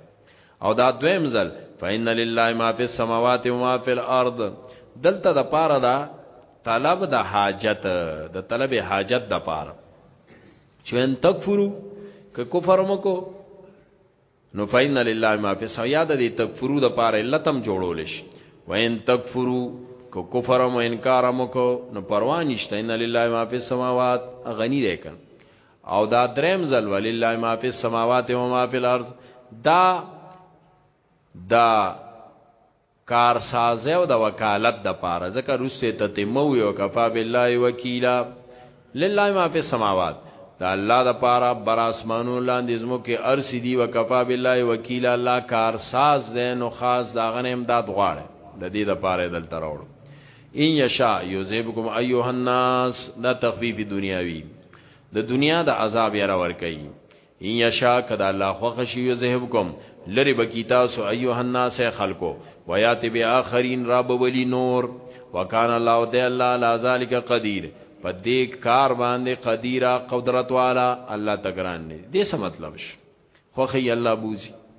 او دا دویم ځل فإن لله ما في السماوات وما في الأرض دلته د پاره دا طلب د حاجت د طلب حاجت د پاره چې ان تکفرو که کفر مکو نو فإن لله ما فی السماوات یاد دې تکفرو د پاره علت هم جوړول شي وین تکفرو کو کفر او انکار مو کو نو پروا نشته ان لله ما فی السماوات غنی دی کن او دا دریم ځل ولله ما فی السماوات و ما فی الارض دا دا کارسازۍ او د وکالت د پاره ځکه روسته تتمه وي وکفا بالله وکیلا لله ما فی السماوات دا الله د پاره بر اسمانو لاندې زمو کې ارس دی وکفا بالله وکیلا الله کارساز دی نو خاص دا غنه امداد غواړي د دې د پاره دل تراوړ ان یشا یذهبکم ایها الناس دا تخفیف دنیاوی د دنیا د عذاب یې را ور کوي ان یشا کدا الله خوښ شي یذهبکم لری بکی تاسو ایوه الناس خلقو ویات بی اخرین را بولی نور وکانه الله دی الله لا ذالک قدیر په دې کار باندې قدیره قدرت والا الله تګران نه دې څه مطلب شي خوخي الله بوزي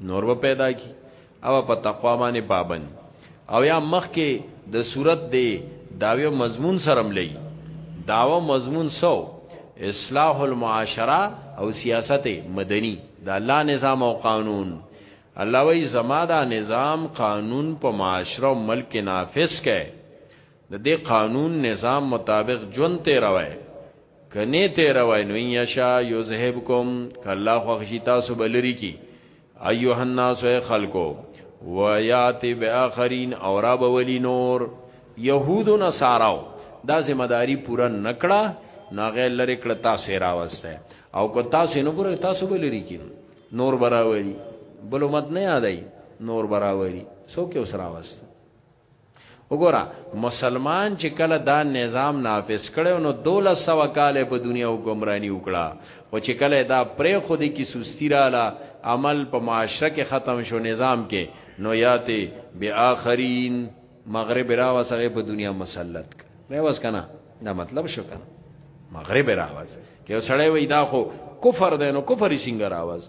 نور به پیدا کی او په تقوا باندې پابند او یا مخ کې د صورت دی داوی مضمون سرم لې داوا مضمون سو اصلاح المعاشره او سیاست مدنی دا الله نظام او قانون الله وی زما دا نظام قانون په معاشره او ملک نافذ کړي د دې قانون نظام مطابق جون ته روي کنی تیر وای نو یشا یذهبکم کله خوښ شي تاسو بلری کی ایوه الناس خلقو و یاتی به اخرین او را بولی نور یهود و نصاراو دا ذمہ داری پورا نکړه نو غیر لری کړه تاسو راوسته او کو تاسو نه پورا تاسو به لری کین نور براوی بل امت نه یادای نور براوی سو کې اوس راوسته وګوره مسلمان چې کله دا نظام نافذ کړو نو 1200 کال په دنیا او ګمرانی وکړه او چې کله دا پرې خو دې کی سستی رااله عمل په معاشره کې ختم شو نظام کې نو یاته بیا اخرین مغرب را وسغه په دنیا مسلط نه وس کنه دا مطلب شو کنه مغرب را وس کې سړی وای دا خو کفر دی نو کفر یې څنګه را وس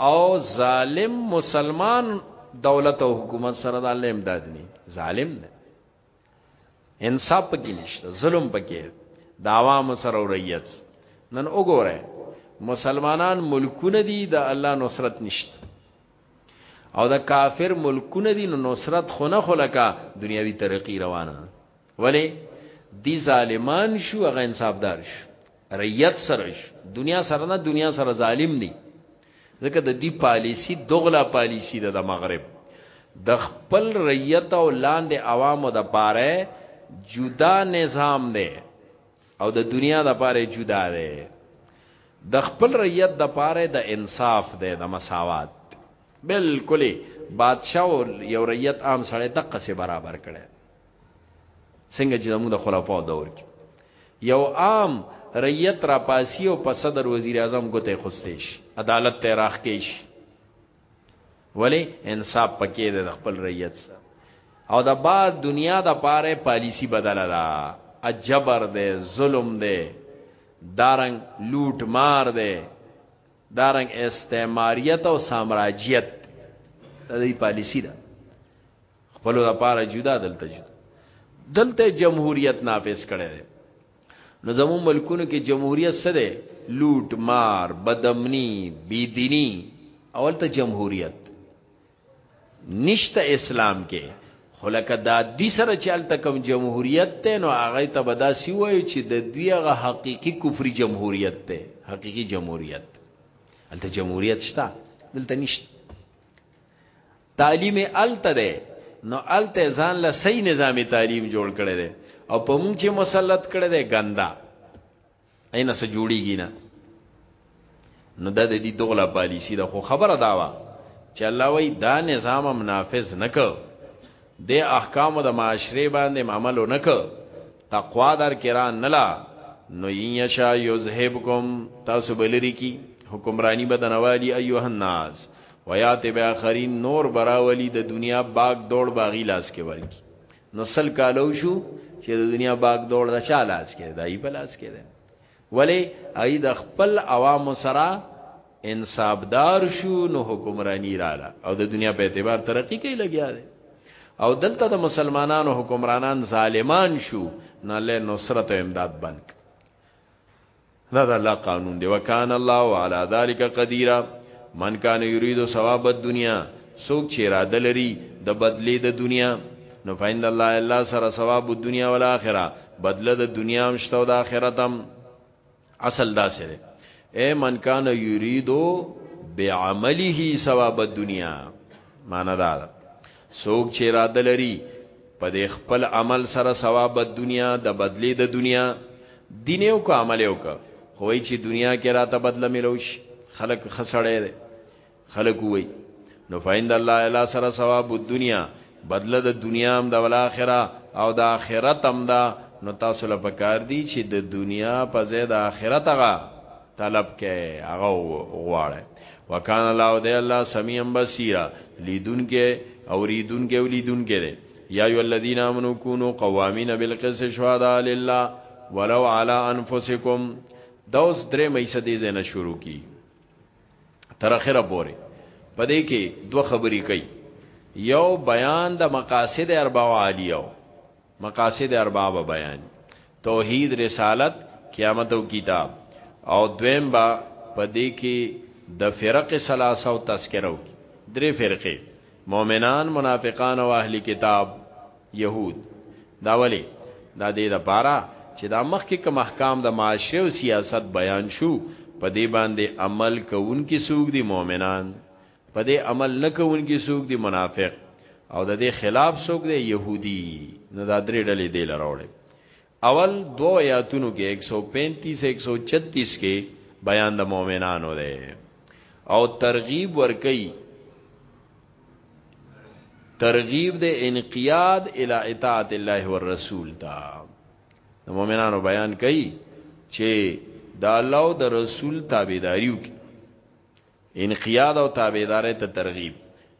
او ظالم مسلمان دولت او حکومت سره د الله امداد نه ظالم نه انصاف پکې نشته ظلم پکې د عوام سره او رعیت نن وګوره مسلمانان ملکونه دي د الله نصرت نشته او د کافر ملکونه دي نو نصرت خونه خلکا دنیاوی ترقی روانه ولی دی ظالمان شو هغه انصافدار شو ریت سره شو دنیا سره نه دنیا سره ظالم دی ځکه د دې پالیسی دغلا پالیسی ده د مغرب د خپل ریت او لاندې عوامو د پاره جدا نظام دی او د دنیا د پاره جدا دی د خپل ریت د پاره د انصاف دی د مساوات بالکل بادشاہ او یو ریت عام سره دقه سي برابر کړي څنګه چې زموږ د خلفاو دور کې یو عام ریت را پاسی او په صدر وزیر اعظم ګوته خوستیش عدالت ته راخ کیش ولی انصاف پکې د خپل ریت سره او د بعد دنیا د پاره پالیسی بدله ده اجبر ده ظلم ده دارنګ لوټ مار ده دارنګ استعماریت او سامراجیت د دې پالیسی ده خپل د پاره جدا دلته جدا دلته جمهوریت نافذ کړي دي نو زمو ملکونو کې جمهوریت څه ده لوټ مار بدمنی بيدینی اول ته جمهوریت نشته اسلام کې خلکه دا دی سره چل تکم جمهوریت ته نو هغه ته بدا سی وای چې د دوی هغه حقيقي کفري جمهوریت ته حقيقي جمهوریت الته جمهوریت شته دلته نشته تعلیم الته ده نو الته ځان له صحیح نظامی تعلیم جوړ کړي ده او په مونږ چې مسلط کړي ده ګندا اینه سره جوړیږي نه نو د دې دوغلا پالیسی ده خو خبره داوا چې الله وای دا نظام منافذ نکړ د احکام د معاشره باندې عمل نکړ تقوا در کرا نلا نو یشا یذهبکم تاسو بلری کی حکمرانی بدنوالی ایها الناس ویات به اخرین نور براولی د دنیا باغ دوړ باغی لاس کې ورکی نو سل کالو شو چې د دنیا باغ دوړ د چا لاس کې دای په لاس کې ده ولی ای د خپل عوام سره انصابدار شو نو حکمرانی رااله او د دنیا په اعتبار ترقی کوي لګیا دی او دلته د مسلمانانو حکمرانان ظالمان شو نه له نصرت او امداد بند دا د الله قانون دی وکانه الله وعلى ذلك قدير من کان یرید ثواب الدنیا سوک چې را دلري د بدلی د دنیا نو فیند الله الله سره ثواب الدنیا والآخرة بدله د دنیا هم شته او د آخرت هم اصل دا سره اے من کان یریدو بعمله ثواب الدنیا معنا دا ده سوک چې را دلري په دې خپل عمل سره ثواب د دنیا د بدلی د دنیا دین یو کو عمل یو کو خوای چې دنیا کې راته بدله ملوش خلق خسړې ده خلق وی نو فیند الله الا سره ثواب الدنیا بدله د دنیا هم د الاخره او د اخرت هم دا نو تاسو له پکار دی چې د دنیا په ځای د اخرت هغه طلب کې هغه غواړي وکان الله او دی الله سمیع بصیر لیدون کې او ریدون کې او لیدون کې دی یا ای الذین آمنو کونو قوامین بالقسط شهدا لله ولو علی انفسکم دوس درې مې سدې زنه شروع کی تر اخره پورې پدې کې دوه خبرې کوي یو بیان د مقاصد اربع عالیو مقاصد اربع به بیان توحید رسالت قیامت او کتاب او دویم با پدې کې د فرق ثلاثه او تذکرو درې فرقه مؤمنان منافقان او اهلی کتاب یهود دا ولی دا دې د پاره چې دا مخکې کوم احکام د معاشره او سیاست بیان شو په دې باندې عمل کوونکي سوق دي مؤمنان په دې عمل نه کوونکي سوق دي منافق او د دې خلاف سوق دي يهودي نو دا درې ډلې دی لراوړي اول دو آیاتونو کې 135 136 کې بیان د مؤمنانو دی او ترغیب ورکي ترغیب د انقیاد الی اطاعت الله والرسول تا د مؤمنانو بیان کوي چې د الله او د رسول تابعداریو کې انقیاد او تابعداري ته ترغیب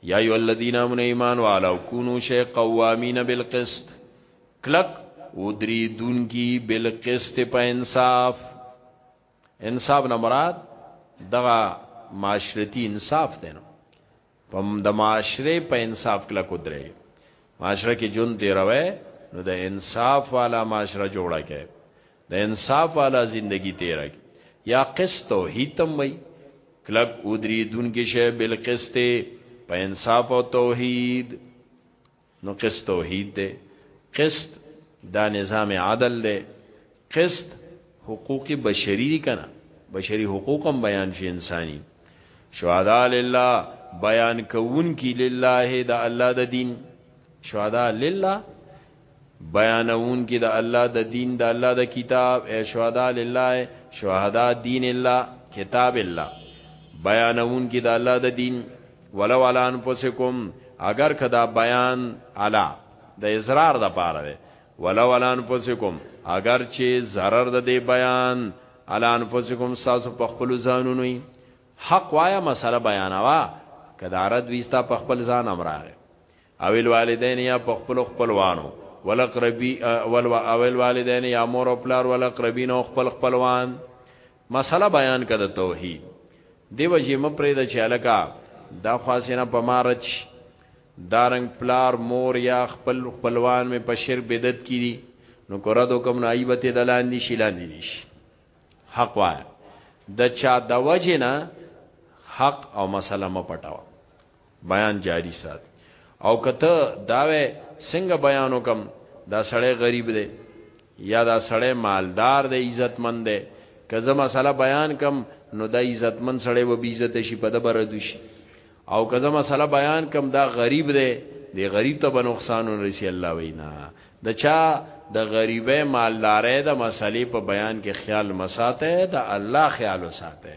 یا ایو الذین امنوا ایمان والو کونو شی قوامین بالقسط کلک او دری دونکی بالقسط په انصاف انصاف نه مراد دغه معاشرتی انصاف دی نو پم د معاشره په انصاف کلک او درې معاشره کې جون دی روي نو د انصاف والا معاشره جوړه کې د انصاف والا زندگی تیرا کی یا قسط توحید تم وی کلک ادری دن کې شه بل قسط په انصاف او توحید نو قسط توحید ده قسط دا نظام عدل ده قسط حقوق بشری دي کنه بشری حقوق هم بیان شي انساني شهدا لله بیان کوون کی لله د الله د دین شهدا لله بیانون کی د الله د دین د الله د کتاب ای شهدا لله شهدا دین الله کتاب الله بیانون کی د الله د دین ولو علی انفسکم اگر کدا بیان علا د اضرار د پاره ده ولو علی انفسکم اگر چې zarar د دې بیان علی انفسکم ساسو په خپل ځانونو حق وایا مسله بیانوا کدارت ویستا په خپل ځان امراغه او الوالدین یا په خپل خپلوانو ولقربی اول او الوالدین یا مور او پلار ولقربین او خپل خپلوان مسله بیان کده توحید دیو جی مپری د چالکا دا خاصنه په مارچ دارنګ پلار مور یا خپل خپلوان می په شرک بدعت کی دي نو کردو کوم نه ایبت دلان دي شیلان دي شي حق وای د چا د وجنه حق او مسله م پټاو بیان جاری ساتي او کته دا وې څنګه بیان وکم دا سړی غریب دی یا دا سړی مالدار دی عزتمن دی که زه مسله بیان کم نو دا عزتمن سړی به عزت شي په د برد شي او که زه مسله بیان کم دا غریب دی دی غریب ته به نقصان رسي الله وینا د چا د غریبې مالدارې د مسلې په بیان کې خیال مساته د الله خیال وساته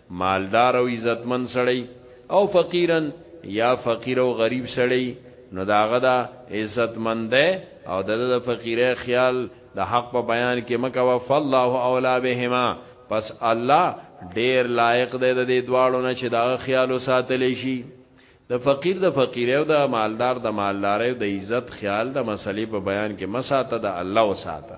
مالدار او عزتمن سړی او فقیرن یا فقیر او غریب سړی نو داغه دا عزتمن ده او د د فقیره خیال د حق په بیان کې مکه وف الله اولا بهما پس الله ډیر لایق دی د دې دواړو نه چې دا خیال وساتل شي د فقیر د فقیر او د مالدار د مالدار او د عزت خیال د مسلې په بیان کې مساته د الله وساته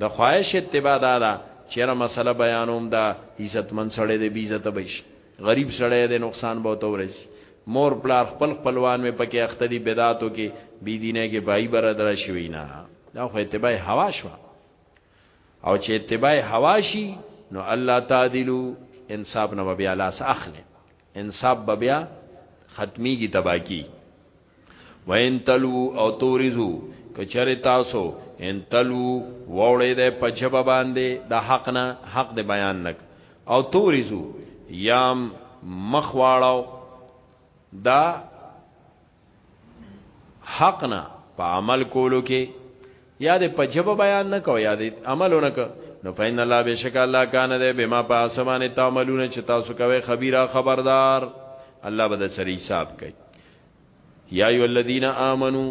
د خواهش اتباع دا ده چیرې مسله بیانوم دا عزتمن سړی دی بی عزت بش غریب سړی دی نقصان به تو ورسی مور پلار خپل خپلوان می پکې اخته دي بدعاتو کې بی دینه کې پای بر درا شوی نه دا خو اتباع هوا شو او چې اتباع هوا شي نو الله تعالی انصاف نه بیا لاس اخلي انصاب به بیا ختمیږي تبا کی وین تلو او توریزو کچره تاسو ان تلو وړې ده په جبه باندې د حق نه حق د بیان نک او توریزو یام مخواړو دا حق نه په عمل کولو کې یا د پجب بیان نه کو یا د عملونه کو نو فین الله بشک الله کان ده بما په اسمانه تعملون چې تاسو کوي خبيره خبردار الله به د سری حساب کوي یا ای الذین آمنو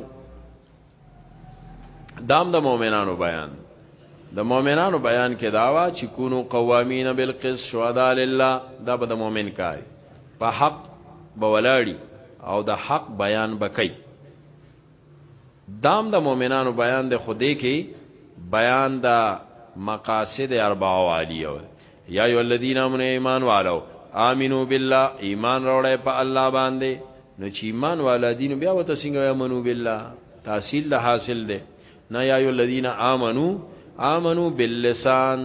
دام د مؤمنانو بیان د مؤمنانو بیان کې داوا چې کونو قوامین بالقسط شهدا لله دا به د مؤمن کار په حق بولاړي او د حق بیان بکای دام د مؤمنانو بیان د خوده کې بیان د مقاصد اربعه عالیه یا ایو الذین امنوا ایمان والو امنو بالله ایمان راوړی په الله باندې نو چې ایمان والا دین بیا وته څنګه امنو بالله تحصیل د حاصل دی نه یا ایو الذین امنو امنو باللسان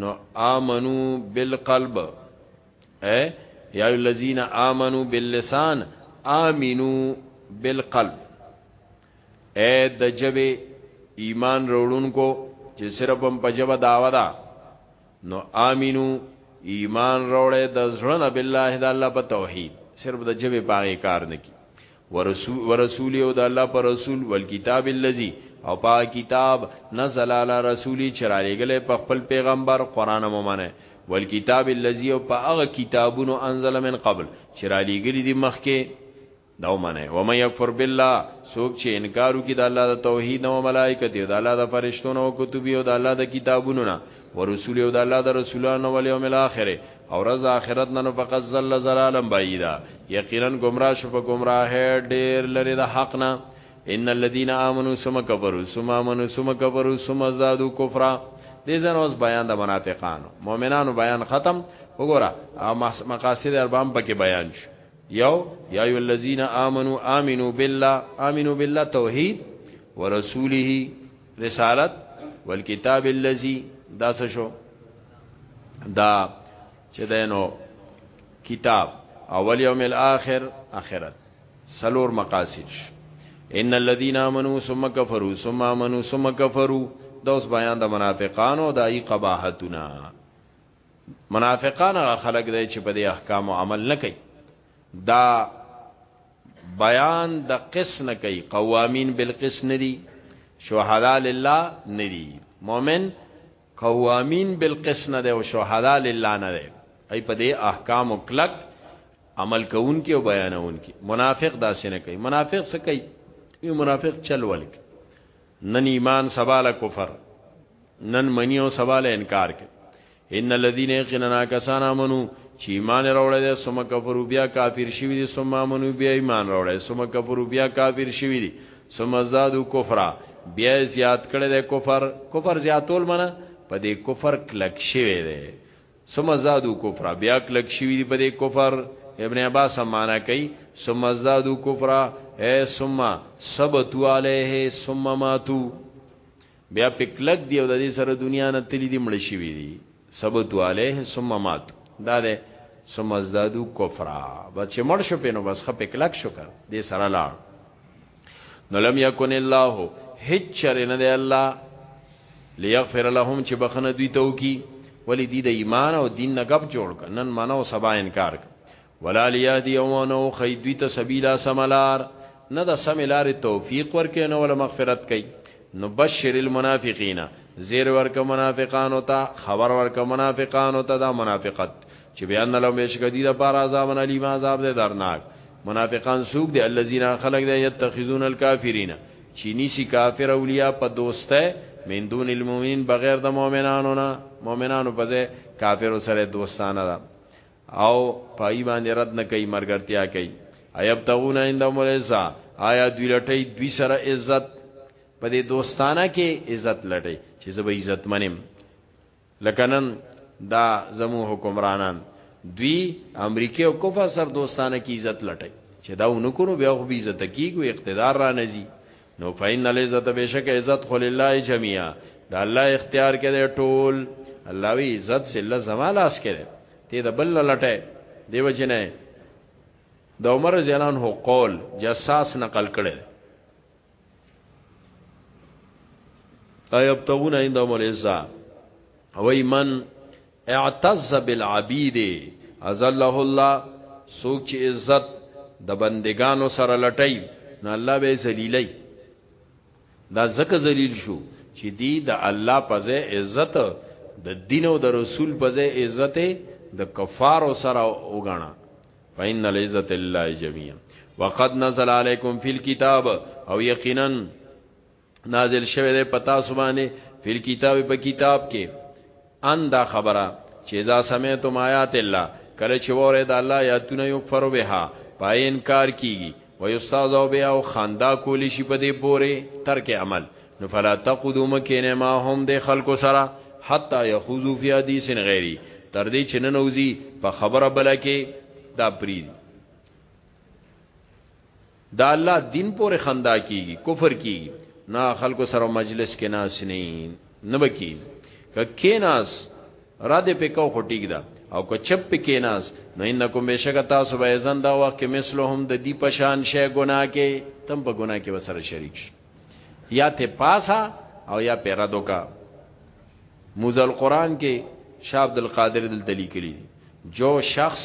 نو امنو بالقلب اے یا ایو الذین امنو باللسان امنو بالقلب اے د جبه ایمان وروړونکو چې صرف هم په جبه داوا ده دا نو امینو ایمان روړې د زړه نه بالله د الله په توحید صرف د جبه باغې کار نه کی ورسول ورسول او د الله پر رسول ول کتاب الذی او پا کتاب نزل علی رسولی چرالګله په خپل پیغمبر قران مومنه ول کتاب الذی او پا هغه کتابونو انزل من قبل چرالګلی دی مخکې دا ومنه و من یکفر بالله سوک چې انکار وکړي د الله د توحید او ملائکه دی د الله د فرشتو او کتبی او د الله د کتابونو نه او رسول او د الله د رسولانو او یوم الاخر او رز اخرت نه فقط زل زلالم بعیدا یقینا گمراه شو په گمراه ډیر لري د حق نه ان الذين امنوا ثم كفروا ثم امنوا ثم كفروا ثم ازدادوا كفرا دې ځنه اوس بیان د منافقانو مؤمنانو بیان ختم وګوره مقاصد اربام پکې بیان شو یو یا ایو الذین آمنو آمنو بالله آمنو بالله توحید ورسوله رسالت والکتاب الذی دا څه شو دا چې دینو کتاب اول یوم الاخر اخرت سلور مقاصد ان الذين امنوا ثم كفروا ثم امنوا ثم كفروا دا اوس بیان د منافقانو دای قباحتونه منافقان هغه خلق دی چې په دې احکام عمل نه کوي دا بیان د قسم نه کوي قوامین بالقسم نه دي شهدا لله نه دي مؤمن قوامین بالقسم نه دی او شهدا لله نه دی ای په دې احکام کلک عمل کوونکي او بیانونکي منافق داسې نه کوي منافق څه کوي یو منافق چل ولک نن ایمان سباله کفر نن منی او سبا له انکار کوي ان الذين يقيننا كسان امنو چې ایمان راوړل دي ثم کفروا بیا کافر شوی دي ثم امنو بیا ایمان راوړل ثم کفروا بیا کافر شوی دي ثم زادوا کفرا بیا زیات کړي د کفر کفر زیاتول منه په دې کفر کلک شوی دی ثم زادوا کفرا بیا کلک شوی دي په دې کفر ابن عباس معنا کوي ثم زادوا کفرا اے ثم ثبتوا عليه ثم ماتوا بیا په کلک دی او د دې سره دنیا نه تللی دی مړ شوی دی ثبت علیه ثم مات دا ده ثم ازدادو کفرا بس چې مړ شو پینو بس خپ کلک شو کړ دې سره لاړ نو لم یکن الله هیڅ چر نه دی الله لیغفر لهم چې بخنه دوی ته وکي ولی دی د ایمان او دین نه غب جوړ ک نن منو سبا انکار ک ولا لیهدی اونو خیدوی ته سبیلا سملار نه د سم لار توفیق ورکې نه ول مغفرت کوي نو بشر المنافقین زیر ورک منافقانو ته خبر ورک منافقانو ته دا منافقت چې بیان لهم بشکدی د پار عذاب علی ما عذاب دې درناک منافقان سوق دي الذين خلق دي يتخذون الكافرين چې نيسي کافر اولیاء په دوسته من دون المؤمنین بغیر د مؤمنانو نه مؤمنانو په ځای کافر سره دوستانه ده او پای باندې رد نه کوي مرګرتیا کوي ایبتغون عندهم العزه آیا دوی لټي دوی سره عزت په دې دوستانه کې عزت لټي چې زه به عزت منم لکنن دا زمو حکمرانان دوی امریکای او کفر سر دوستانه کې عزت لټي چې دا ونکونو بیا خو به عزت کیږي اقتدار را نزي نو فین العزت بشک عزت خو لله جميعا د الله اختیار کې دی ټول الله وی عزت سله زما لاس کې دی ته د بل لټه دیو جنې د عمر زیلان هو قول جساس نقل کړي ایبتغون عندهم العزه او ایمن اعتز بالعبید اذله الله، څوک چې عزت د بندګانو سره لټي نو الله به ذلیلای دا زکه ذلیل شو چې دی د الله په ځای عزت د دین او د رسول په ځای عزت د کفار سره وګڼه فإن العزت لله جميعا وقد نزل عليكم في الكتاب او یقینا نازل شوه ده پتا سبانه فل کتاب په کتاب کې ان دا خبره چې اذا سمعتم آیات الله کله چې وره د الله آیاتونه یو فرو بها پای انکار کیږي و یستازو بیا او خندا کولی شي په دې پورې ترک عمل نو فلا تقدو مکینه ما هم د خلکو سره حتا یخوزو فی حدیث غیری تر دې چې ننوزی په خبره بل کې دا پری دا الله دین پورې خندا کیږي کفر کیږي نه خلکو سره مجلس کې ناس نه نه بکی ککې ناس را دې په کو خټیګ دا او که چپ په کې ناس نو انکم بشک تاسو به ځان دا وخت کې مثلهم د دی پشان شې ګناه کې تم په ګناه کې وسره شریک شي یا ته پاسا او یا پیرا دوکا موزل قران کې شاه عبد القادر دلته لیکلی جو شخص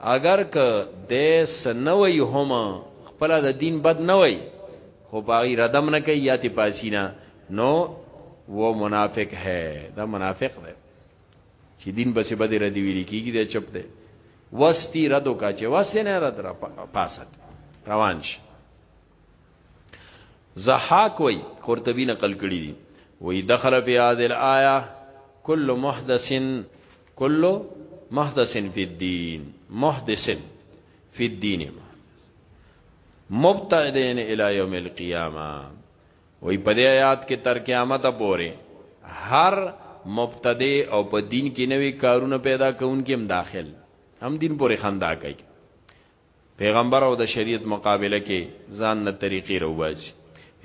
اګر که د سنوي هم خپل د دین بد نه وای خو باغی ردم نه کوي یا تی پاسینا نو و منافق ہے دا منافق دی چې دین بسې بده ردی ویل کیږي دا چپ دی وستی ردو کا چې وسنه رد را پاسد روان شي زحاک وای قرطبی نقل کړی دی وی دخل فی هذه الايه کل محدث کل محدث فی الدین محدث فی الدین مبتعدین الی یوم القیامه وی په دې آیات کې تر قیامت پورې هر مبتدی او په دین کې نوې کارونه پیدا کوونکې هم داخل هم دین پورې خندا کوي پیغمبر او د شریعت مقابله کې ځان نه طریقې روباسي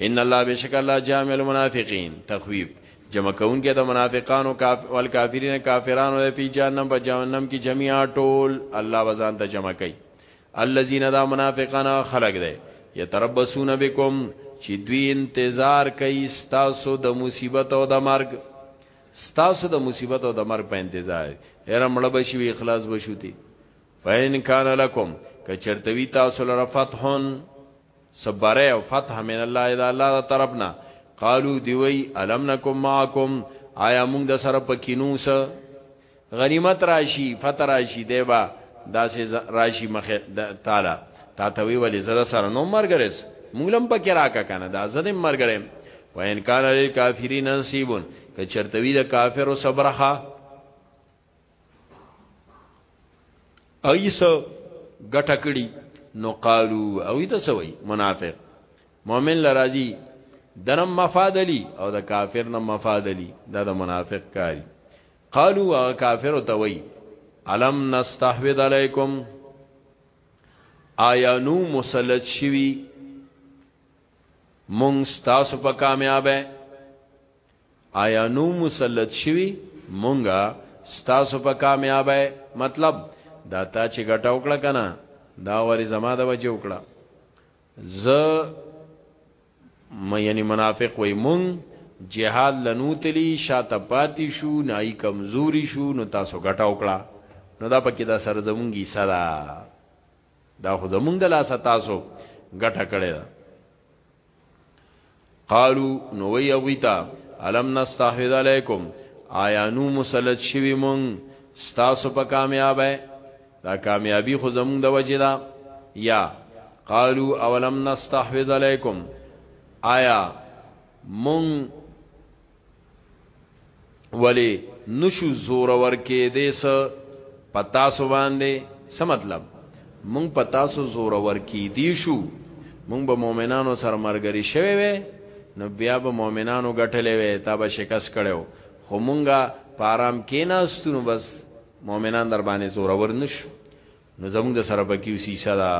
ان الله بشک الله جامع المنافقین تخویف جمع کونکي د منافقانو کاف والکافرین کافرانو د پی جهنم په جهنم کې جميعا ټول الله وزن ته جمع کوي الذين دا منافقان خلق دي يتربصون بكم چې دوی انتظار کوي ستاسو د مصیبت او د مرګ ستاسو د مصیبت او د مرګ په انتظار هر مړ بشوي اخلاص بشوتي فین کان لکم که چرته وی تاسو لره فتحون صبره او فتح من الله اذا الله تعالی طرفنا قالو دی وی الم نکم معکم آیا موږ د سره پکینوس غنیمت راشي فتح راشي دیبا داسې راشي مخه تعالی تا ته وی ولې زړه سره نو مرګرس موږ لم پکې راکا کنه دا زده مرګرم وین کان للکافرین نصیبون که چرته وی د کافر صبرخه ایسو ګټه کړي نو قالو او ته سوي منافق مؤمن لرازي دنم مفاد لي او د کافر نم مفاد لي دا د منافق کاری قالو او کافر ته وي علم نستحوذ علیکم آیا نو مسلط شوی مونږ تاسو په کامیابه آیا نو مسلط شوی مونږه ستاسو په کامیابه مطلب دا تا چې ګټه وکړه کنه دا وری زما د وجه وکړه ز م یعنی منافق وای مونږ جهاد لنوتلی شاته پاتی شو نای کمزوری شو نو تاسو ګټه وکړه نو دا پکې دا سرزمونږی صدا دا خو زمونږ د لاسه تاسو ګټه کړی ده قالو نو وی اویتا علم نستحوذ علیکم آیا نو مسلط شوی مون ستاسو په کامیابه دا کامیابی خو زمونږ د وجه ده یا قالو اولم نستحوذ علیکم آیا مون ولی نشو زور ورکې دې س پتا سو باندې څه مطلب مونږ پتا سو زور ورکې دي شو مونږ به مؤمنانو سره مرګري شوي وي نو بیا به مؤمنانو غټلې وي تا به شکست کړو خو مونږه پارام کې ناستونو بس مؤمنان در باندې زور ور نشو نو زموږ د سره پکې وسیسه ده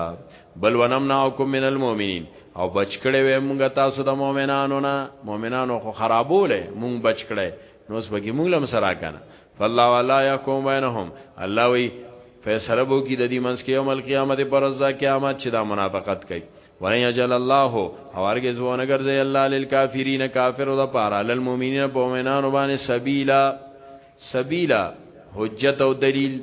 بل ونمنعکم من المؤمنین او بچ کړي وې موږ تاسو د مؤمنانو نه مؤمنانو خو خرابولې موږ بچ کړي نو اوس پکې موږ لم سره کنه فالله ولا يحكم بينهم الله وی فیصله بو کی د دې منځ کې یوم القیامت پر ورځ قیامت چې دا منافقت کوي ولن یجل الله او هرگز و نه ګرځي الله للکافرین کافر او د پاره للمؤمنین په مؤمنانو باندې سبیلا سبیلا حجت او دلیل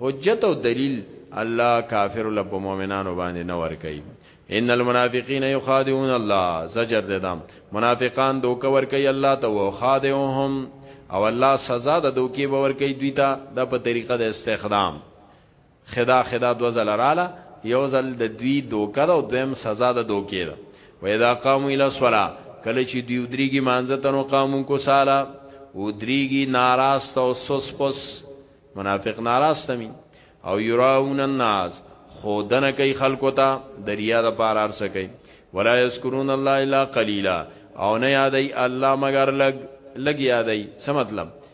حجت او دلیل الله کافر له په مؤمنانو باندې نه ور کوي ان المنافقین یخادعون الله زجر ددام منافقان دوک ور کوي الله ته او خادعهم او الله سزا د دوکي باور کوي دوی ته د په طریقه د استخدام خدا خدا دو ځل رااله یو ځل د دوی دوکه ده او دویم سزا د دوکې ده و اذا قاموا الى الصلاه کله چې دوی ودریږي مانځه تنو قامون کو سالا ودریږي ناراست او سوس پس منافق ناراست می او یراون الناس خودنه کوي خلکو ته دریا د پار ارس کوي ولا یذکرون الله الا قلیلا او نه یادای الله مگر لګ لګ یادای څه مطلب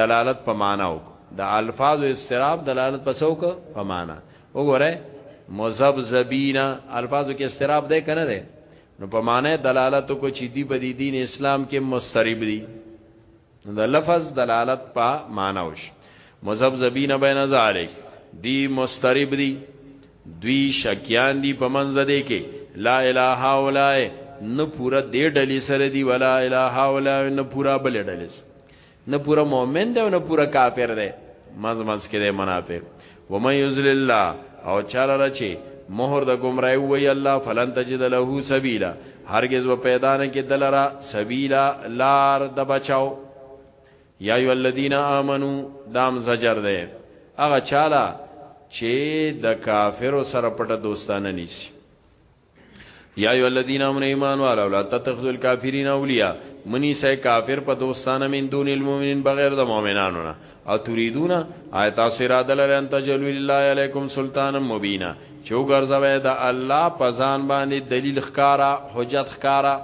دلالت په معنا وک د الفاظ استراب دلالت په څوک په معنا وګوره مزبذبینا الفاظو کې استراب ده کنه ده نو په معنا دلالت کو چې دی په دی دین اسلام کې مسترب دي د لفظ دلالت په معنا وش مزبذبینا بین ذالک دی مسترب دي دوی شکیان دي په منځ دې کې لا اله الا الله نه پورا دې ډلې سره دي ولا اله الا الله نه پورا بل ډلې نه پورا مؤمن دی او نه پورا کافر دی منځ منځ کې دی منافق و من یذل الله او چاله رچی مہر د گمراهی وی الله فلن تجد له سبیلا هرگز و پیدا نه کې دلرا سبیلا لار د بچاو یا ایو الذین آمنو دام زجر دی هغه چاله چې د کافر سره پټه دوستانه نیسی یا ایو الذین آمنوا ایمان والو لا تتخذوا الکافرین اولیاء منی سه کافر په دوستانه من دون المؤمنین بغیر د مؤمنانو نه او تريدون آیت اسراد لرن تجلو لله علیکم سلطان مبینا چو ګرځوي د الله په ځان باندې دلیل ښکارا حجت ښکارا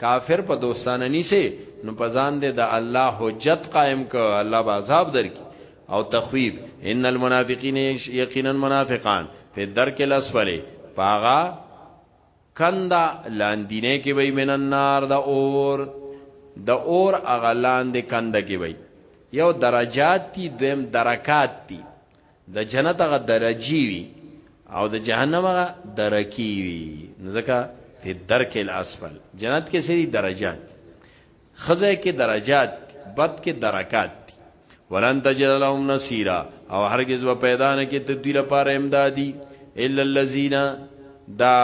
کافر په دوستانه نیسه نو په ځان دې د الله حجت قائم ک الله به عذاب درکې او تخویب ان المنافقین یقینا منافقان په درک الاسفل پاغا کندا لاندینه کې وي من النار د اور د اور اغه لاندې کنده کې وي یو درجات دي دویم درکات دي د جنت هغه درجی وي او د جهنم هغه درکی وي ځکه په درک الاسفل جنت کې سری درجات خزه کې درجات بد کې درکات دي ولن تجد لهم نصيرا او هرگز و پیدا نه کې تدوی لپاره امدادي الا الذين دا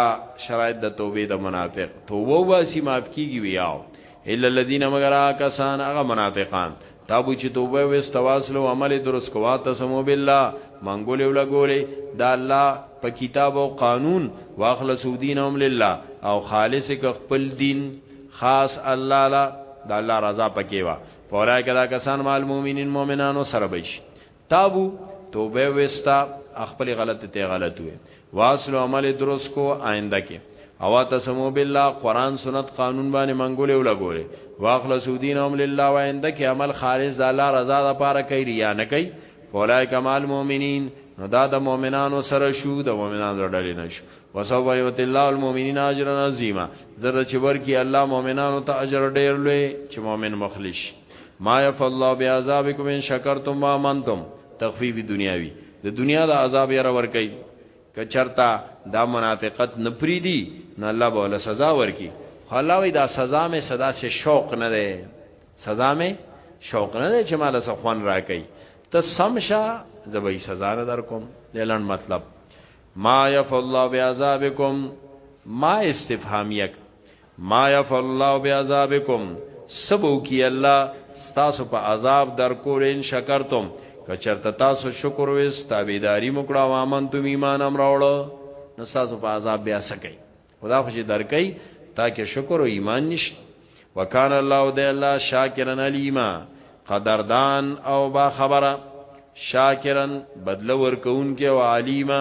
شرایط د توبې د منافق توبه واسي معاف کیږي ویاو الا الذين مگر کسان هغه منافقان تابو چې توبه وست واسلو عمل درست کوا تسمو بالله منګولې ولګولې دا الله په کتاب او قانون واخلصو دینهم لله او خالص ک خپل دین خاص الله لا دا الله رضا پکې وا فورای کدا کسان مال مومنین مومنانو سره بش تابو توبه وستا خپل غلط ته غلط وي واصل عمل درست کو آینده کې او تسمو بالله قران سنت قانون باندې منګولې ولګولې واخلص دینهم لله و آینده کې عمل خالص د الله رضا لپاره کوي ریا نه کوي فولای کمال مؤمنین نو دا د مؤمنانو سره شو د مؤمنانو ډلې نشو وسو ویوت الله المؤمنین اجرا عظیما زره چې ورکی الله مؤمنانو ته اجر ډیر لوی چې مؤمن مخلص ما یف الله بعذابکم ان شکرتم و امنتم تخفیف دنیاوی د دنیا د عذاب یې ور کوي کچرتا دا منافقت نه پریدي نو الله به ول سزا ورکي الله وی دا سزا مې صدا سے شوق نه ده سزا مې شوق نه ده چې مال سخوان راکې ته سمشا زبې سزا نه در کوم دلن مطلب ما یف الله بعذابکم ما استفهامیک ما يفعل الله بعذابكم سبو کی الله ستاسو په عذاب در کول ان شکرتم که چرته تاسو شکر وس تابعداري مکړه او امنتم ایمان امر وړو نو تاسو په عذاب بیا سکي خدا خوشي درکې تاکي شکر او ایمان نشي وکانه الله د الله شاکرن علیما قدردان او با خبره شاکرن بدل ورکون کې او علیما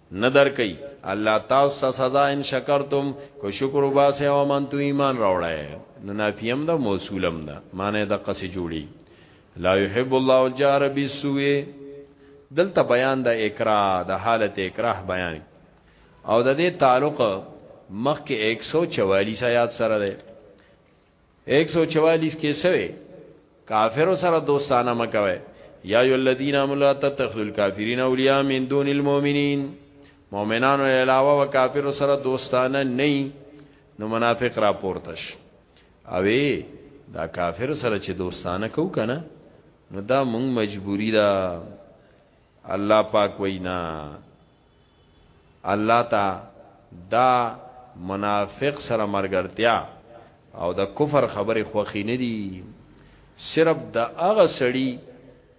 نه درکي الله تاسو ته سزا ان شکرتم کو شکر وباسه او من تو ایمان راوړای نو نافیم ده موصولم ده معنی د قصې جوړي لا يحب الله الجار بالسوء دلته بیان د اکراه د حالت اکراه بیان او د دې تعلق مخکې 144 آیات سره ده 144 کې سوي کافر سره دوستانه مکوي یا ای الذین امنوا تتخذوا الکافرین اولیاء من دون المؤمنین مؤمنانو علاوه و کافر سره دوستانه نه نو منافق را پورتش اوی دا کافر سره چې دوستانه کو کنه نو دا مونږ مجبوری دا الله پاک وینا الله ته دا منافق سره مرګرتیا او د کفر خبرې خوخي نه دي صرف د هغه سړی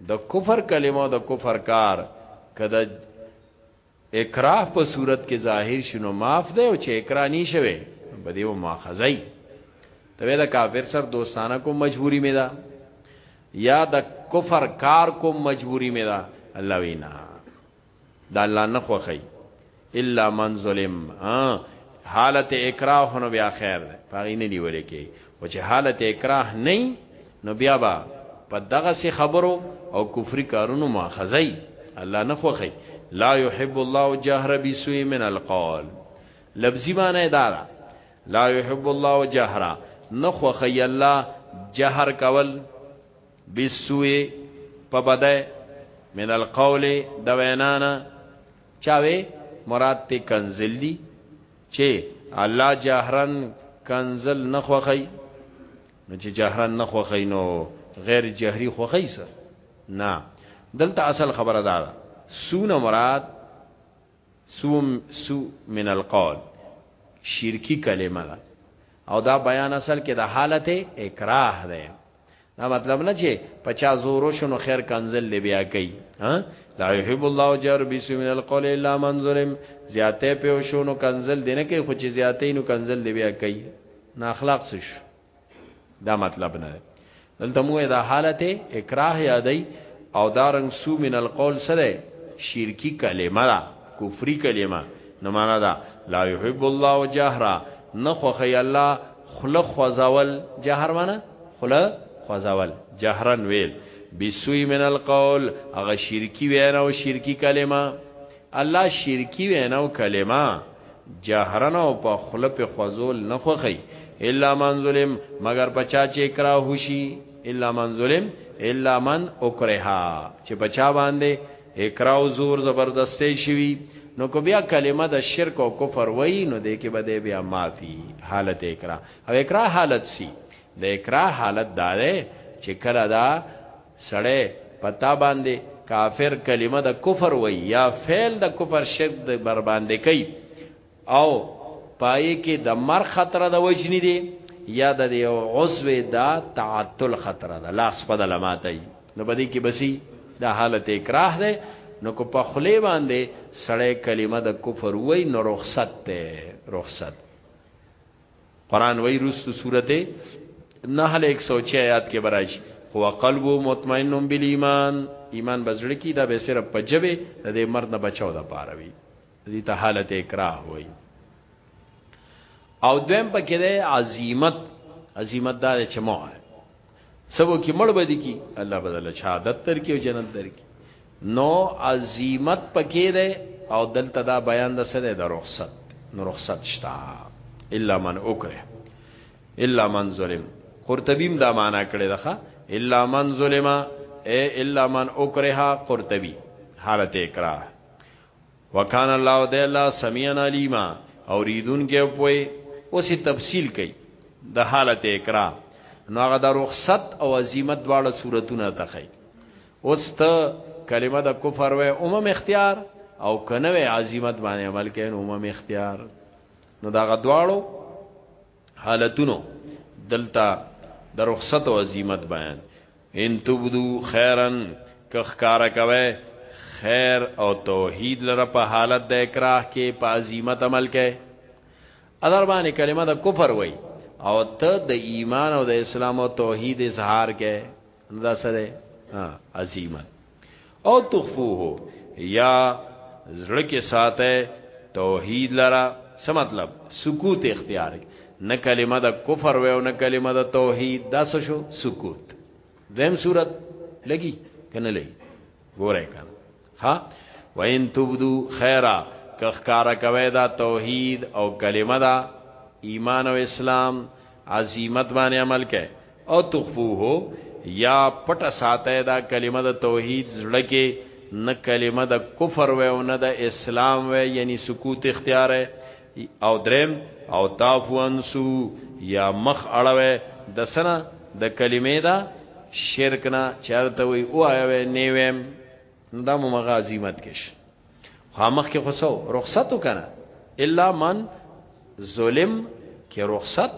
د کفر کلمه د کفر کار کده اکراه په صورت کې ظاهر شنو معاف دی او چې اکراه نی شوه به دیو ماخذای ته دا کافر سر دوستانه کو مجبوری می ده یا د کفر کار کو مجبوری می ده الله وینا د الله نه خوخی الا من ظلم حالت اکراه نو بیا خیر ده پاغي نه نیول کی او چې حالت اکراه نه نو بیا با په دغه سي خبرو او کفري کارونو ماخذي الله نه خوخی لا يحب الله جهر بسوء من القول لفظي معنی دا ده لا يحب الله جهرا نه خوخی الله جهر کول بالسوء په بدای من القول د وینا نه چاوي مراد ته کنزل دي چې الله جهرن کنزل نه خوخی نو چې جهرن نه خوخی نو غیر جهری خوخی سر نه دلته اصل خبره ده سونه مراد سو سو من القول شرکی کلمه ده او دا بیان اصل کې د حالت اکراه ده دا مطلب نه چې پچا زورو شنو خیر کنزل دی بیا کوي ها لا يحب الله جار بسم من القول الا من ظلم زیاته په شونو کنزل دی نه کوي خو چې زیاته نو کنزل دی بیا کوي نه اخلاق څه دا مطلب نه دی دلته موږ دا حالت اکراه یادای او دارنګ سو من القول سره شرکی کلمه را کفری کلمه نو معنا دا لا يحب الله جهرا نخوخي الله خلق خوزول جهر معنا خلق خوزول جهرن ویل بسوی من القول هغه شرکی وینا او شرکی کلمه الله شرکی وینا او کلمه جهرا او په خوله په خوځول نه خوښوي الا من ظلم مګر په چا چې اکراه وشي الا من ظلم الا من اکره چې په چا باندې اکراه او زور زبردستي شوي نو کو بیا کلمه د شرک او کفر وای نو د کې بده بیا معافي حالت اکراه او اکراه حالت سي د اکراه حالت داره چې کله دا سړی په تا باندې کافر کلمه د کفر وای یا فعل د کفر شرک د بر باندې کوي او پای کې د مر خطر د وجنی دی یا د یو عضو دا تعطل خطر ده لاس په د لماتای نو بدی کې بسی د حالت اکراه ده نو کو په خلی باندې سړی کلمه د کفر وای نو رخصت ته رخصت قران وای رست سورته نحل 106 آیات کې برایش هو قلب مطمئن بالایمان ایمان بزړه کی دا به صرف په جبه د دې مرد نه بچاو د پاره وی دې ته حالت اکراه وای او دویم پکې ده عزیمت عزیمت دا چې مو څه وکي مړ به دي کی الله بدل شهادت تر کې او جنت در کې نو عظمت پکې ده او دلته دا بیان د سره د رخصت نو رخصت شتا الا من اکره الا من ظلم قرطبیم دا معنا کړی ده الا من ظلم اے الا من اکره قرطبی حالت اکراه وکان الله د الله سميعا عليما اوریدون کې پوي اوسې تفصیل کوي د حالت اقرا نو هغه د رخصت او عزمت دواړه صورتونه تخي اوس ته کلمه د کفر و عموم اختیار او کنه عزمت باندې عمل کوي عموم اختیار نو دا غدواړو حالتونو دلته د رخصت او عزیمت بیان ان تبدو خیرا که ښکارا کوي خیر او توحید لره په حالت د اکراه کې په عظمت عمل کې اگر باندې کلمه د کفر وای او ته د ایمان او د اسلام او توحید اظهار کې دا سره عظمت او تخفوه یا زړه کې ساته توحید لرا څه مطلب سکوت اختیار نه کلمه د کفر و او نه کلمه د توحید دا څه شو سکوت دیم صورت لګي کنه لګي ګورای کنه ها وین تبدو خیره که ښکارا کوي دا توحید او کلمه دا ایمان او اسلام عظمت باندې عمل کوي او تخفوه یا پټ ساته دا کلمه د توحید زړه کې نه کلمه د کفر و او نه د اسلام و یعنی سکوت اختیار ہے او درم او تافو انسو یا مخ اړوي د سنه د کلمې دا شرک نه چرته وي او آیا وي نیویم دا مغازی مت کش خامخ کې خصو رخصت وکنه الا من ظلم کې رخصت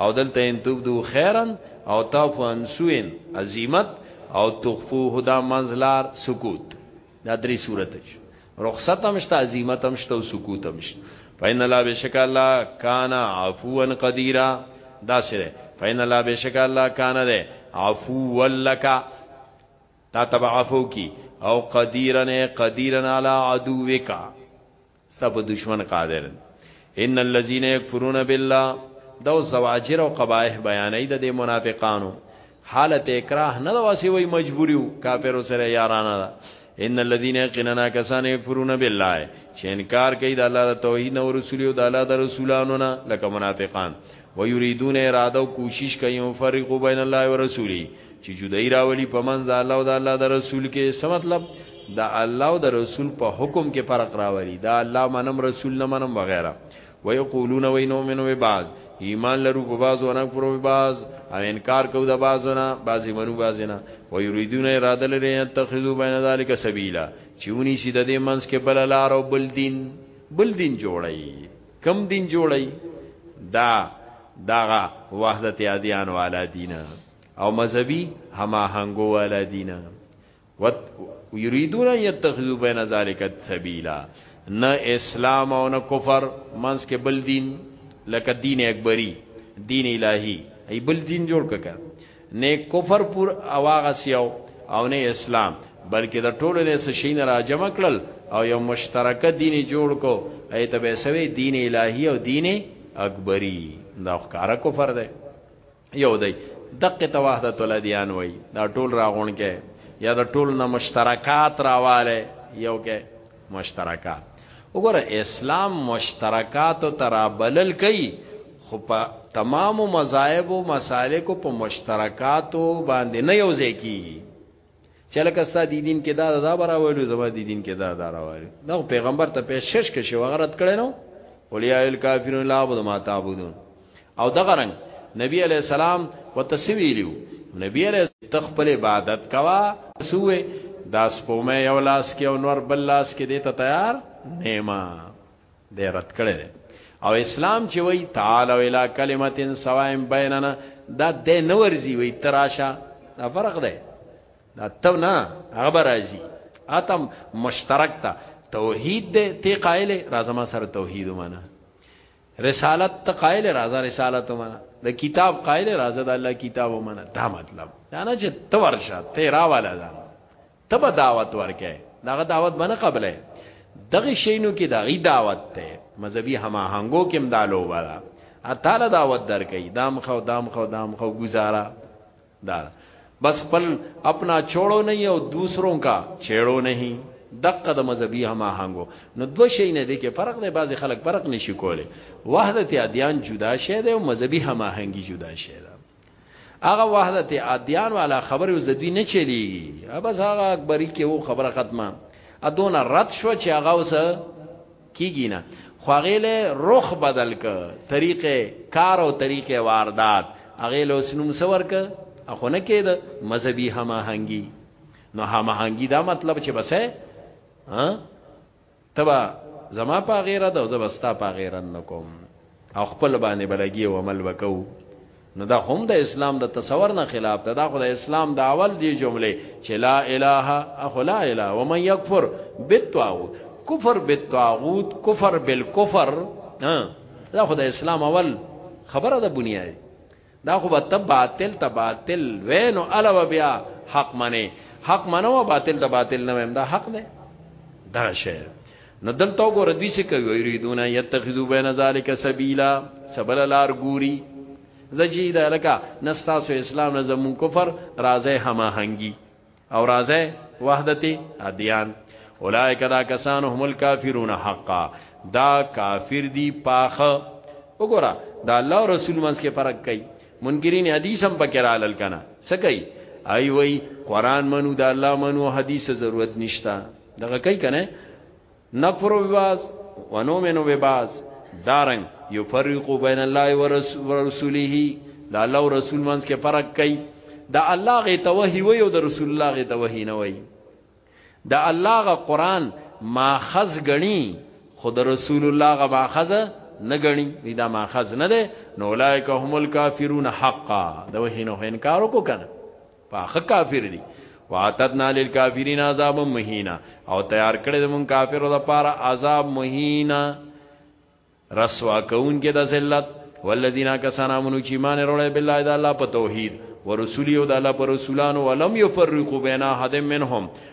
او دلته ان تبدو خیرن او تافو انسوین عظیمت او تخفو هدا منزلار سکوت دا درې صورت شي رخصت هم شته عظیمت هم شته او سکوت هم شته فین الله بشک الله کان عفوا قدیرا دا سره فین الله بشک الله کان ده عفو ولک تا تبع عفو کی او قدیرن قدیرن علی عدوکا سب دشمن قادر ان الذين يكفرون بالله دو زواجر او قبایح بیانې د منافقانو حالت اکراه نه واسي وای مجبوریو کافر سره یارانه ده ان الذين يقيننا كسان يكفرون بالله چې انکار کوي د الله د توحید او رسول او د الله د رسولانو نه لکه منافقان ويريدون اراده او کوشش کوي او فرقو بین الله و رسولی چې جدای راولي په منځ الله او د الله د رسول کې څه مطلب د الله او د رسول په حکم کې فرق راولي دا الله منم رسول نه منم وغیرہ ويقولون وينؤمن ببعض ایمان لرو په بعض او نه پرو بعض او انکار کو د بعض نه بعضی منو بعض نه و یریدون اراده لري يتخذو بین ذلک سبیلا چونی سید د منس کې بل لار او بل دین بل دین جوړی کم دین جوړی دا داغه وحدت یادیان والا دینه او مذهبي هماهنګو والا دینه وت یریدون یتخذو بین ذالک سبیلا نه اسلام او نه کفر منس کې بل دین لکه دین اکبری دین الهی ای بل دین جوړ ککا نه کفر پور اواغه سیاو او نه اسلام بلکې د ټولو نه سشین راجم کړل او یو مشترکه دین جوړ کو ایت به سوی دین الهی او دین اکبری دا ښکارا کفر دی یو دی دقه ته وحدت الادیان وای دا ټول راغون کې یا د ټول نه مشترکات راواله یو کې مشترکات وګوره اسلام مشترکات ته را بلل کوي خو په تمامو مذاهب او مسالکو په مشترکاتو باندې نه یو ځای کیږي چې لکه ستا د دین کې دا دا براوړو زما د دین کې دا دا راوړو نو پیغمبر ته په شش کې شو غرت کړي نو ولیا الکافرون لا عبد ما تعبدون او دغه رنګ نبی علی السلام وتسویلو نبی علی تخپل عبادت کوا سوې دا سپومه یو لاس کې او نور بل لاس کې دې ته تیار نیما دې رد کړي او اسلام چې وای تعالی الی کلمت سوایم بیننا دا دې نورځي وای تراشه دا فرق دی دا تو نه هغه راځي اتم مشترک تا توحید دې تی قائل راځما سره توحید ومانه رسالت ته قائل راځه رسالت ومنه د کتاب قائل راځه د الله کتاب ومنه دا مطلب دا نه چې ته ورشه ته راواله ده ته به دعوت ورکې داغه دعوت باندې قبلې دغه شینو کې دغه دعوت ته مذهبي هماهنګو کې مدالو وره اتاله دعوت درکې دام خو دام خو دام خو گزاره دار بس خپل اپنا چھوڑو نہیں او دوسروں کا چھیڑو نہیں دقه د مذهبي هم هنګو نو دو شي نه دي کې فرق دی بعضي خلک فرق نشي کوله وحدت ادیان جدا شي دی او مذهبي هم هنګي جدا شي دا هغه وحدت ادیان والا خبره زدوی نه چلیږي بس هغه اکبری کې وو خبره ختمه ادونه رد شو چې هغه اوس کیږي نه خو هغه له رخ بدل ک طریقې کار او طریقې واردات هغه له سنوم سور ک اخو نه کېد مذهبي هماهنګي نو هماهنګي دا مطلب چې بسه ها تبا زما په غیره ده زبستا په غیره نکوم او خپل باندې بلګي او عمل وکاو نو دا هم د اسلام د تصور نه خلاف ده دا خو د اسلام د اول دی جمله چې لا اله اخو لا اله ومن یکفر بالطاغوت کفر بالطاغوت کفر بالکفر دا خو د اسلام اول خبره ده بنیاد دا خو به باطل ته باطل وینو علاوه بیا حق منی حق منو باطل ته باطل نه ویم دا حق نه دا شی نو دلته وګوره دوی څه کوي ويریدون یتخذو بین ذالک سبیلا سبل لار ګوري زجی دا لکه نستاسو اسلام نه زمون کفر راځي هماهنګي او راځه وحدت ادیان اولائک دا کسان هم الکافرون حقا دا کافر دی پاخه وګوره دا الله رسول منس کې فرق کوي منکرین حدیث هم پکې رالل کنه څه کوي ای وای قران منو دا الله منو حدیث ضرورت نشتا دغه کوي کنه نکفر بباز ونومن بباز دارنګ یفرق بین الله ورسوله دا الله او رسول منځ کې فرق کوي دا الله غي توهی وي او د رسول الله غي توهی نه وي دا الله غ قران ماخذ غني خود رسول الله غ ماخذ نه غني دا ماخذ نه ده نو لایک هم الکافرون حقا دا وهینو انکار وکړه پاخه کافر دي واتدنا للکافرین عذاب مهینا او تیار کړی د مون کافرو د پاره عذاب مهینا رسوا کون کې د ذلت والذین کسان امنو چې ایمان وروړي بالله د الله په توحید ورسولی او د الله پر رسولانو ولم یفرقوا بین احد منهم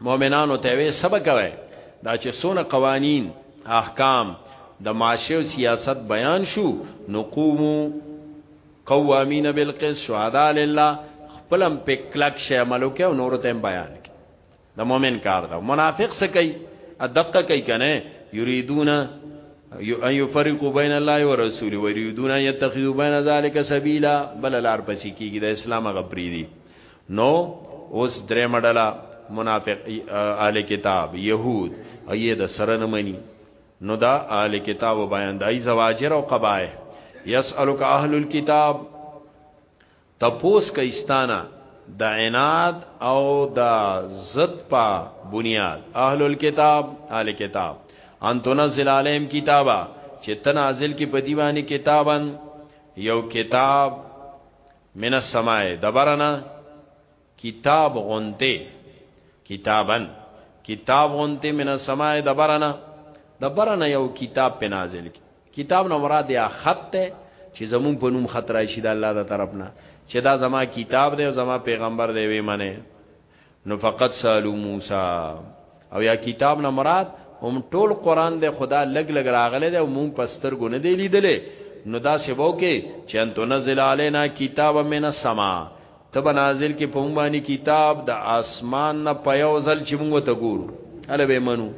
مؤمنانو ته وې سبا کوي دا چې سونه قوانین احکام د معاشي او سیاست بیان شو نو قومو قوامین بالقسط شهدا لله خپلم په کلک شی عملو کې او نور ته بیان کې د مؤمن کار دا منافق څه کوي ادقه کوي کنه یریدون ان یفرقوا بین الله ورسوله ویریدون یتخذوا بین ذلک سبیلا بل لار پسې کیږي د اسلام غپری دي نو اوس درېمه ډله منافق اهل کتاب يهود ايې د سره نه مني نو دا اهل کتاب بیان دای زواجر او قبایح یسالک اهل الكتاب تپوس کایستانه د عناد او د زد په بنیاد اهل الكتاب اهل کتاب ان تنزل علیم کتابا چې تنازل کې په دیوانی کتابن یو کتاب من السماء دبرنا کتاب غونته کتابن کتاب غونته من السماء دبرنا دبرنا یو کتاب په نازل کی کتاب نو مراد یا خط ته چې زمون په نوم خط راشي د الله د طرفنا چې دا زما کتاب دی او زما پیغمبر دی وی منه نو فقط سالو موسی او یا کتاب نه مراد هم ټول قران د خدا لګ لګ راغله ده او مون پستر ګو نه دی لیدلې نو دا سبو کې چې انت نزل علینا کتاب من السما تب نازل کې په باندې کتاب د اسمان نه پیاو ځل چې مونږ ته ګورو اله به منو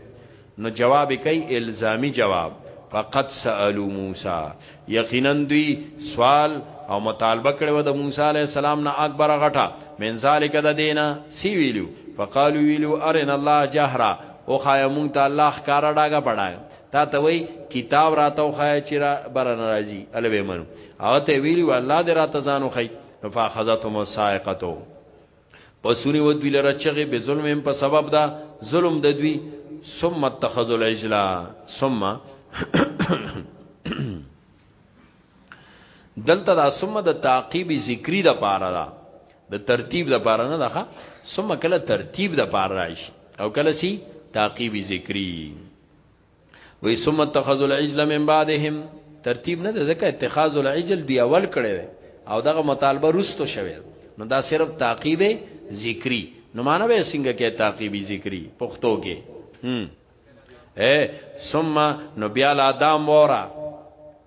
نو جواب یې کوي الزامي جواب، فقد سألوا موسی، یقینا دوی سوال او مطالبه کړې وه د موسی علیه السلام نه اکبره غټه، من ذلک د دې نه، څه ویلو؟ فقالو ویلو ارنا الله جهره، وښایه مونږ ته الله ښکاره ډاګه په ډاګه، تا ته وایي کتاب راته وښایه چې را بره نه راځي، هله به یې منو، هغه ته یې ویلي وه الله دې راته ځان وښيي، نو فاخذتهم الصاعقة. پسونی و دوی لره چغه به ظلم په سبب دا ظلم د دوی ثم اتخذ العجلا ثم دلته دا ثم د تعقیب ذکری د پاره دا د ترتیب د پاره نه ده ثم کله ترتیب د پاره راشي او کله سی تعقیب ذکری وی ثم اتخذ العجل من بعدهم ترتیب نه ځکه اتخاذ العجل دی اول کړي او دغه مطالبه رستو شوه نو دا صرف تعقیب ذکری نو معنی به څنګه کې تعقیبی ذکری پښتو کې هم اے ثم نو بیا لا دام وره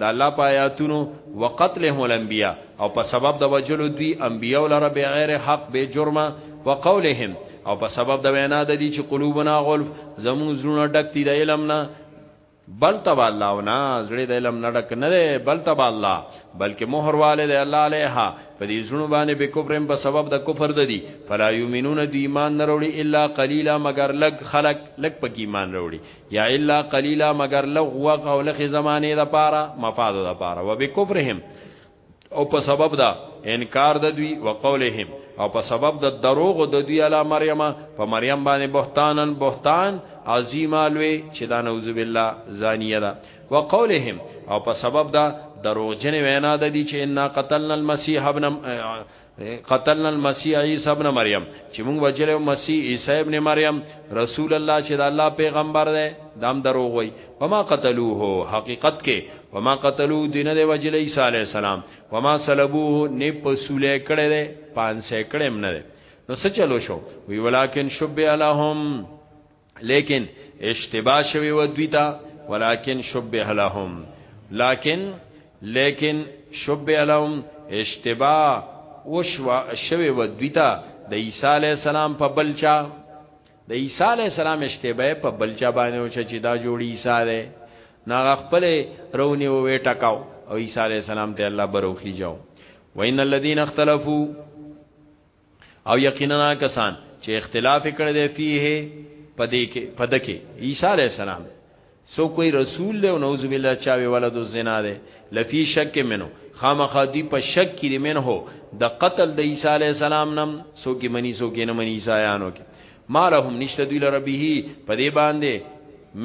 د الله په آیاتونو وقتلهم الانبیاء او په سبب د وجلو دوی انبیاء لره به غیر حق به جرمه وقولهم او په سبب د وینا د دې چې قلوبنا غلف زمون زړه ډک دي د علم نه بل تبا الله او نه زړه د علم نه ډک نه دی بل تبا الله بلکې مہر والد الله علیها په دې زړه باندې به کفرم په سبب د کفر د دي فلا یؤمنون د ایمان نه وروړي الا قلیلا مگر لګ خلق لګ په ایمان وروړي یا الا قلیلا مگر لغ وغ او لخ زمانه د پاره مفاد د پاره وبکفرهم او په سبب دا انکار د دوی وقولهم او په سبب د دروغ د دوی علی مریم په مریم باندې بهتانن بهتان عظیمه لوی چې دا نعوذ بالله زانیه ده وقولهم او په سبب دا دروغجن وینا د دي چې ان قتلنا المسيح ابن قتلنا المسيح عيسى ابن مريم چې موږ وجلو مسیح عيسى ابن مريم رسول الله چې د الله پیغمبر دی دام دروغ وي وما قتلوه حقیقت کې وما قتلوه دین دی وجل عيسى عليه السلام وما صلبوه نه پسولې کړي دی پانسې کړي منه نو څه چلو شو وی ولکن شبه لهم لیکن اشتباه شوی و دوی ته ولکن شبه لهم لکن لیکن شبه لهم اشتباه وشوا شوی و دوی ته د عیسی علی السلام په بلچا د عیسی علی السلام اشتباه په بلچا باندې او چې دا جوړ عیسی دی ناغه خپل رونی و وې ټکاو او عیسی علی السلام ته الله بروخي جاو وین الذین اختلافو او یقینا کسان چې اختلاف کړي دی فيه پدې کې پدکه عیسی علی السلام سو کوئی رسول له نعوذ بالله چاوي ولد الزنا ده لفي شک منو خامخا دی په شک کې دی منه د قتل د عیسی علی السلام نم سو کې منی سو کې نه منی عیسایانو کې مالهم نشته دوی لره به په دې باندې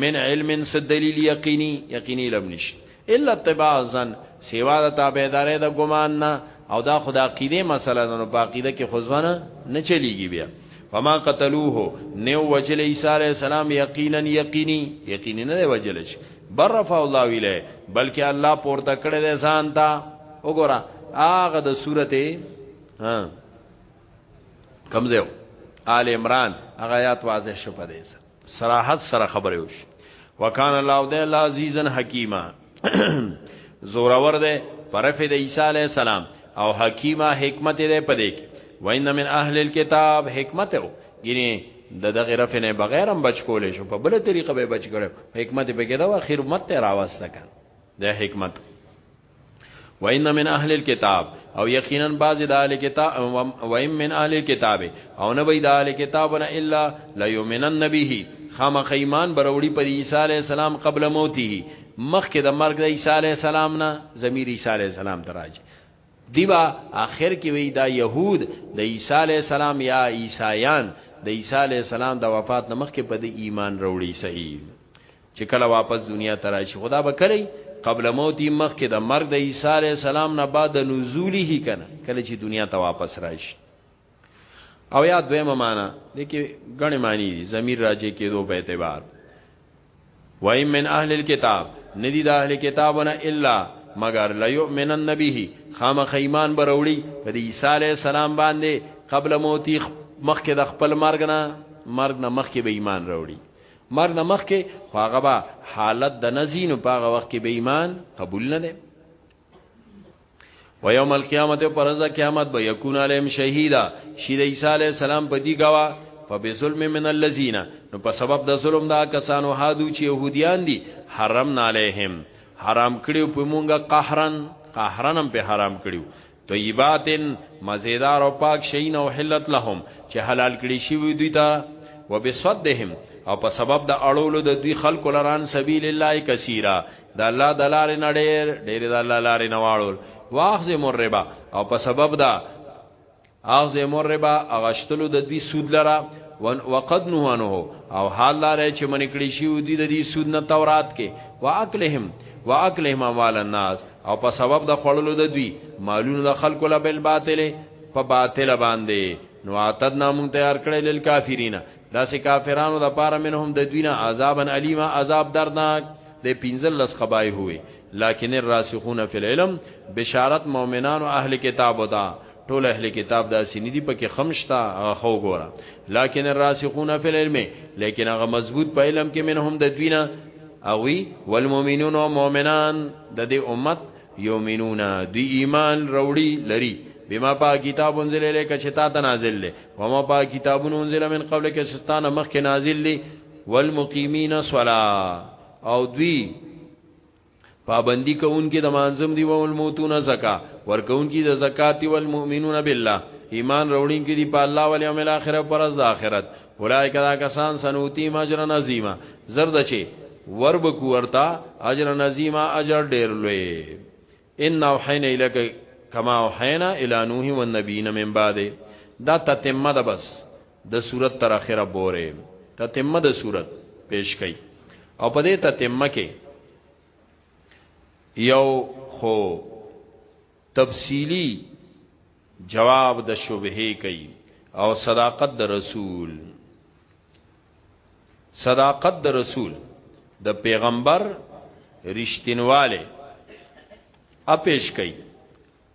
من علم صد دلیل یقینی یقینی لم نشته الا اتباع الظن سوا د تابعداري د ګمان نه او دا خدا عقیده مسله ده نو په عقیده کې خزونه نه چلیږي بیا فما قتلوه نو وجل عیسی علی السلام یقینا یقینی یقینی نه وجل شي بر رفع الله الیه بلکې الله پورته کړی دی ځان ته وګوره هغه د سورته ها کمزه آل عمران هغه آیات واضح شو پدې سره صراحت سره خبره وشي وکانه الله د الله عزیزن حکیمه زورور ده پرف د عیسی علی السلام او حکیمه حکمت ده پدې کې وین من اهل الكتاب حکمت او ګینه د دغه رف نه بغیر هم بچ کولې شو په بل طریقه به بچ کړو حکمت به کې دا اخر مت راوسته کړ د حکمت وان من اهل الكتاب او یقینا بعض د اهل کتاب و ان من اهل الكتاب او نه وی د اهل کتاب نه الا لا یؤمنن به خامخ ایمان بروړي په عیسی علی السلام قبل موته مخکې د مرګ د عیسی علی السلام نه ضمیر عیسی علی السلام تراج دیبا اخر کې وی دا يهود د عیسی علی السلام یا عیسایان د عیسی علی السلام د وفات نمخ کې په د ایمان وروړي صحیح چې کله واپس دنیا ته راشي خدا به کړی قبل موت مخکې د مرګ د عیسی علی السلام نه بعد نزوله کنه کله چې دنیا ته واپس راشي او یا دویمه معنا د کې غنې معنی دي ضمیر راځي کېدو په اعتبار وای من اهل الكتاب ندی د اهل کتابونه الا مگر لا یؤمنن به خامخ ایمان بروړي په عیسی علی السلام باندې قبل موتی مخکې د خپل مرګ نه مرګ نه مخکې به ایمان راوړي مر نه مخ کې خو هغه به حالت د نزینو په هغه وخت کې به ایمان قبول نه دی و یوم القیامت پر ورځ قیامت به یکون علیم شهیدا شید عیسی علی السلام په دی گوا فبظلم من الذین نو په سبب د ظلم دا کسانو هادو چې يهوديان دي حرمنا علیهم حرام کړیو په مونږه قهرن قهرنم په حرام کړیو طیبات مزیدار او پاک شین او حلت لهم چې حلال کړي شي وي دوی ته وبصدهم او په سبب د اړولو د دوی خلق لران سبیل الله کثیره د الله د لارې نه ډېر ډېر د الله لارې نه واړول واخذ مربا او په سبب دا اخذ مربا اغشتلو د دوی سود لره وقد نهانه او حال لاره چې منکړي شي دوی د دې سود نه تورات کې واکلهم واکلهم اموال الناس او په سبب د خړلو د دوی مالونو د خلکو له بل باطل په باطل باندې نو اعتدنا مون تیار کړی لیل کافرین دا سه کافرانو د پاره منهم د دوی نه عذابا الیما عذاب دردناک د پینزل لس خبای ہوئے لیکن الراسخون فی العلم بشارت مؤمنان او اهل کتاب ودا ټول اهل کتاب دا سینې دی پکې خمشتا هغه خو ګوره لکن الراسخون فی العلم لیکن هغه مضبوط په علم کې منهم د دوینا اوی والمؤمنون او مؤمنان د دې امت یومنون دی ایمان روړی لري بما پا کتاب انزل الیک چې تا ته نازل لې وما پا کتابون انزل من قبل کې سستانه مخکې نازل لې والمقیمین الصلا او دوی پابندی کوونکی د مانزم دی او الموتون زکا ورکوونکی د زکات او المؤمنون بالله ایمان وروړین کی دی په الله او یوم الاخر او پر ورځ اخرت اولایک دا کسان سنوتی ماجر نظیما زرد چی ورب کو ورتا اجر نظیما اجر ډیر لوی ان اوحینا الک کما اوحینا الی نوح والنبیین من بعد دا تتمه ده بس د سورت تر اخره بوره تتمه د سورت پیش کړي او په دې تتمه کې یو خو تفصیلی جواب د شبهه کوي او صداقت د رسول صداقت د رسول د پیغمبر رښتینواله اپیش کوي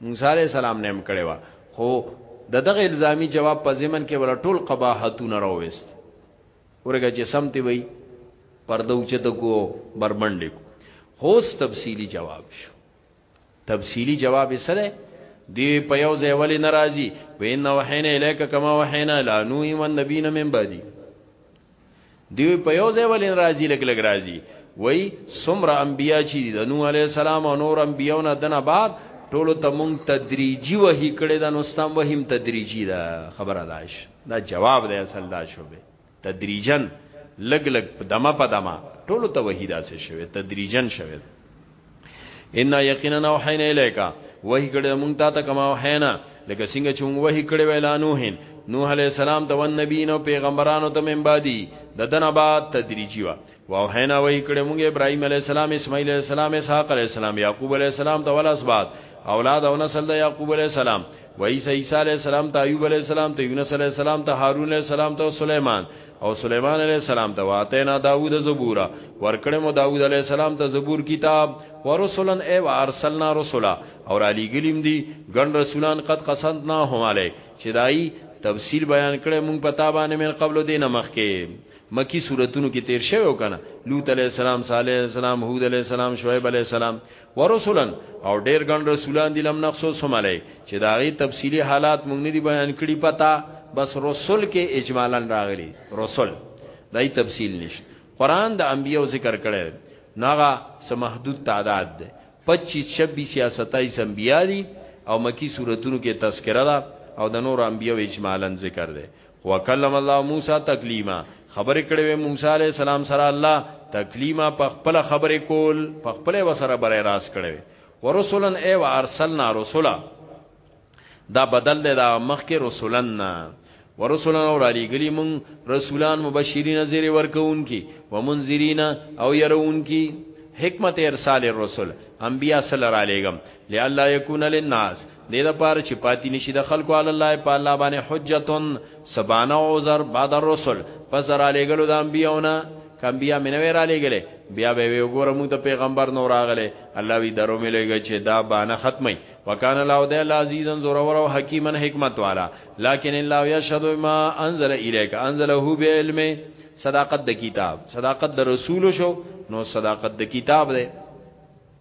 موسی علی السلام نه هم کړي وا خو د دغه الزامي جواب په زمن کې ولا ټول قباحتونه راوست ورګه چې سمتی وي پرده اوچته کو بربند کو هوس تفصیلی جواب شو تفصیلی جواب یې سره دی په یو ځای ولی ناراضي وین وحینا الیک کما وحینا لا نوح والنبین من بعدی دی په یو ځای ولې راځي لګ لګ راځي وای سمره انبیا چې د نوح علی السلام او نور انبیونه دنه بعد ټولو ته مونږ تدریجی وਹੀ کړی دا نو ستام وهیم تدریجی دا خبره داش دا جواب دی اصل دا شو به تدریجن لګ لګ دمه په دمه ټولو ته وਹੀ دا څه شوی تدریجن شوی ان یقینا وحینا الیک وحی کړه مونږ ته ته کما وحینا لکه څنګه چې مونږ وحی کړه ویلا نوحین نوح علی السلام ته ون نبیین او پیغمبرانو ته من بعدی د دنه بعد تدریجی وا وحینا وحی کړه مونږ ابراهیم علی السلام اسماعیل علی السلام اسحاق علی السلام یعقوب علی السلام ته ولا اسباد اولاد او نسل د یعقوب علی السلام و عیسی عیسی علی السلام ته ایوب علی السلام ته یونس علی السلام ته هارون علی السلام ته سليمان او سليمان عليه السلام ته واتینا داوود زبورا ورکړې مو داوود عليه السلام ته زبور کتاب ورسولن ای و ارسلنا رسولا او علی ګلیم دی ګن رسولان قد قسمنا هم علی چې دای تفصیل بیان کړي مونږ په تابانه من قبل دینه مخکې مکی صورتونو کې تیر شوی وکنه لوط علی السلام صالح علی السلام هود علی السلام شعیب علی السلام ورسولن او ډیر ګڼ رسولان دي لم نقصص هم علی چې دا غي تفصيلي حالات مونږ نه دي بیان کړي پتا بس رسول کې اجمالا راغلي رسول دای تفصیل نشته قران د انبیو ذکر کړي ناغه سمحدود تعداد ده 25 26 یا 27 انبیا دي او مکی صورتونو کې تذکرہ ده او د نور انبیو اجمالا ذکر ده وکلم الله موسی تکلیما خبرې کړې وې موسی عليه السلام سره الله تکلیما په خپل خبرې کول په خپل وسره بره راس کړې ورسولن ای و ارسلنا رسولا دا بدل دی دا مخکې رسولن نه ورسولن اور علی گلی من رسولان مبشرین زیر ورکون کی ومنذرین او يرون کی حکمت ارسال الرسل انبیاء صلی الله علیه وسلم لئلا یکون للناس دې د پاره چې پاتې نشي د خلکو علی الله په الله باندې حجتون سبانه او عذر بعد الرسل پس را لګلو د انبیاونه کم بیا منوي را لګلې بیا به وی وګوره موږ د پیغمبر نو راغله الله وی درو ملګه چې دا بانه ختمي وکان الله د العزیزن زور او حکیمن حکمت والا لکن الله یشهد ما انزل الیک انزله بعلم صداقت د کتاب صداقت د رسول شو نو صداقت د کتاب ده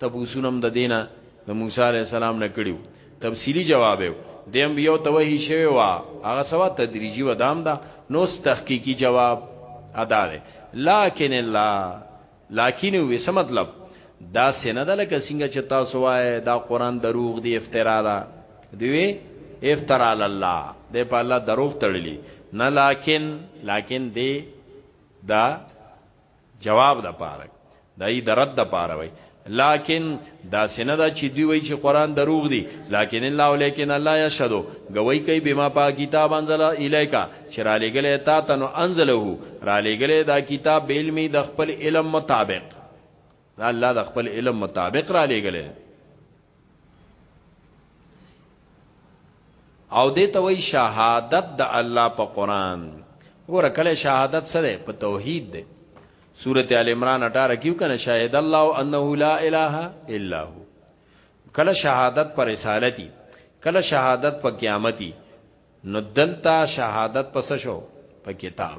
تبوسونه هم د دینه د موسی علی السلام نه کړیو تفصیلی جواب یو د انبیو توهی شوی وا هغه سوا تدریجی و دام دا نو تحقیقی جواب ادا ده لکن الله لکن وی څه مطلب دا سینه ده لکه څنګه چې تاسو وای دا قران دروغ دی افترا ده دوی افترا الله د په الله دروغ تړلی نه لکن لکن دی دا جواب د پاره دای د رد د پاره وای لکن دا سینه دا چې دی وای چې قران دروغ دی لکن الله ولیکن الله یشهدو گوی کوي بما پا کتاب انزل الیکا چې را لګلې تا تنو انزله را لګلې دا کتاب به علمي د خپل علم مطابق دا الله د خپل علم مطابق را لېګلې او دې ته وی شهادت د الله په قران ګور کله شهادت سره په توحید ده سورته ال عمران 18 کیو کنه شاهد الله انه لا اله الا هو کله شهادت پر رسالتی کله شهادت په قیامتي نو دلتا شهادت پس شو په کتاب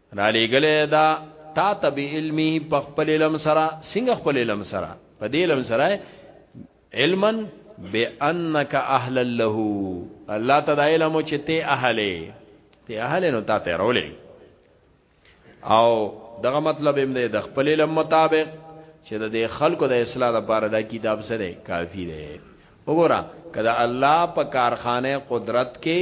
را لګلې دا تا تب علمي په خپل علم سره څنګه خپل علم سره په دې علم سره علما بانك اهل له الله تعالی علم چې ته اهله ته اهله نو تا ته رولې او دغه مطلب هم دی د خپل علم مطابق چې د خلکو د اصلاح لپاره دا کتاب سره کافی دی وګوره که د الله په کارخانه قدرت کې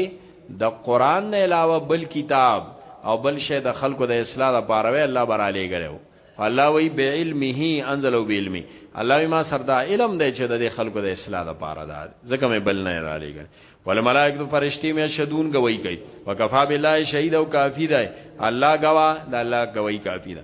د قرآن نه علاوه بل کتاب او بل شی د خلکو د اصلاح لپاره وی الله برا لېږلی وو الله وی بعلمه انزل او بعلمه الله وی ما سره دا علم دی چې د خلکو د اصلاح لپاره دا ځکه مې بل نه را لېږل والملائکه فرشتي مې شهدون گواہی کوي وکفا بالله شهید او کافی دی الله گواه د الله گواہی کافی ده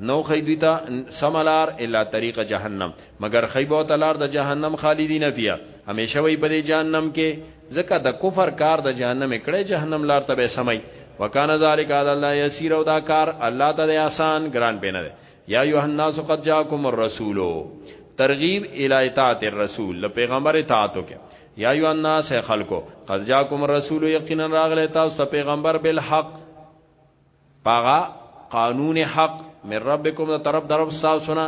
نو خی دوی ته سملار الا طریق جهنم مگر خی به تلار د جهنم خالدین فیها همیشه وی په دې جهنم کې ځکه د کفر کار د جهنم کړه جهنم لار ته به سمای وکانه ذالک علی الله یسیر او دا کار الله ته آسان ګران پینه ده یا ایه الناس قد جاءکم الرسول ترغیب الی اطاعت الرسول پیغمبر اطاعت وکړه یا ایه الناس خلکو قد جاءکم الرسول یقینا راغله تاسو پیغمبر بالحق پاغا قانون حق من ربکم دا طرف درب ساسونا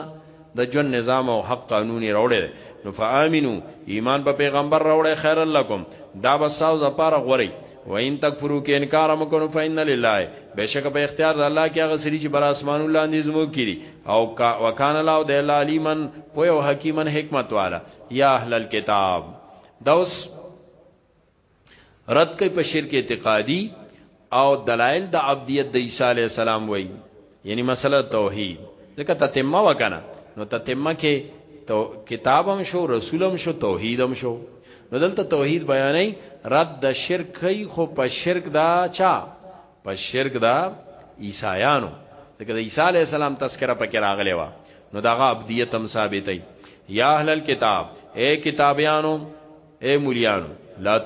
د جن نظام او حق قانوني راوړل نو فامنو ایمان په پیغمبر راوړل خیر لکم دا بساو د پاره غوري و ان تکفرو کې انکار مکونو فین لله بشک په اختیار د الله کې هغه سری چې بر اسمانو لاندې زمو کړي او وکان الله د الله علیمن پوی او حکیمن حکمت والا یا اهل الكتاب دوس رد کوي په شرک اعتقادي او دلایل د عبدیت د عیسی علی السلام وای یعنی مسله توحید ځکه تتمه وکنه نو تتمه کې تو کتابم شو رسولم شو توحیدم شو نو دلته توحید بیانې رد د شرک کوي خو په شرک دا چا په شرک دا عیسایانو دغه عیسی علی السلام تذکرہ پکې راغلی و نو دغه عبدیت هم ثابتې یا اهل الكتاب اے کتابیانو اے مليانو لا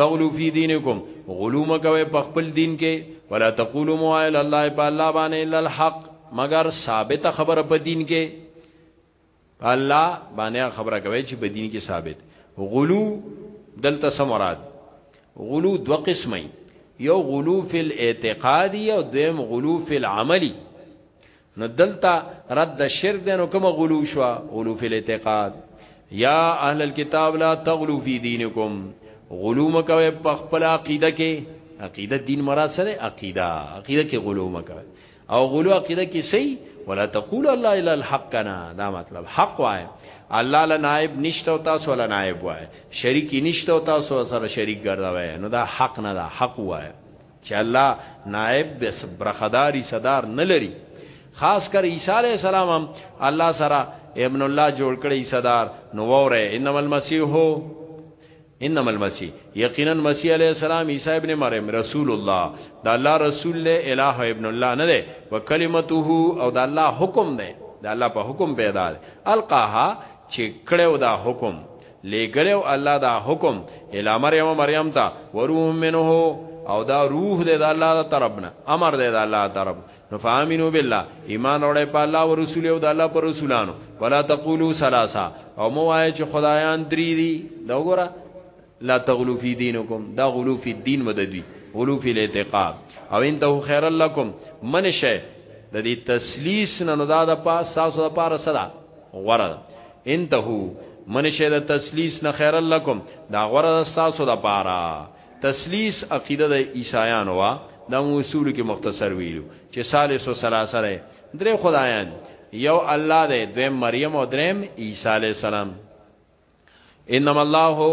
تغلو فی دینکم غلو مکوي په خپل دین کې ولا تقولوا مو الا الله په الله باندې الا الحق مگر ثابت خبره په دین کې الله باندې خبره کوي چې په دین کې ثابت غلو دلته سمراد غلو دو قسمه یو غلو فی الاعتقادی او دویم غلو فی العملی نو دلته رد شرک دی نو کوم غلو شو غلو فی الاعتقاد یا اهل الكتاب لا تغلو فی دینکم غلو مکوي په خپل عقیده کې عقیده دین مراد سره عقیده عقیده کې غلو مکوي او غلو عقیده کې سي ولا تقول الله الا الحق کنا دا مطلب حق وای الله لا نائب نشته او تاسو لا نائب وای شریک نشته او تاسو سره شریک ګرځوي نو دا حق نه دا حق وای چه الله نائب ده برخداری صدار نلری خاص کر عیسی علیہ السلام هم الله سره ابن الله جوړ کړی عیسی دار نو وره انما المسیح هو انما المسیح یقینا مسیح علیہ السلام عیسی ابن مریم رسول الله دا الله رسول له الہ ابن الله نه ده وکلمته او دا الله حکم ده دا الله په حکم پیدا ده القاها چې کړو دا حکم لېږلی او الله دا حکم الی مریم مریم ته وروح منه او دا روح دی د الله د طرف نه امر دی د الله طرف نو فامنو بالله ایمان اورې په الله او رسول او د الله پر رسولانو ولا تقولوا ثلاثه او مو وای چې خدایان درې دي دا وګوره لا تغلو فی دینکم دا غلو فی دین مددوی غلو فی الاعتقاد او انته خیر لکم منشه د دې تسلیس نه نو دا د پاس ساسو د پاره صدا غره ده انتهو من شه د تسلیس نه خیر لکم دا غره ده ساسو د پارا تسلیس عقیده د عیسایان وا د اصول کې مختصر ویلو چې ثالث و ثلاثه ده درې خدایان یو الله ده دویم مریم او دریم عیسی علی السلام انما الله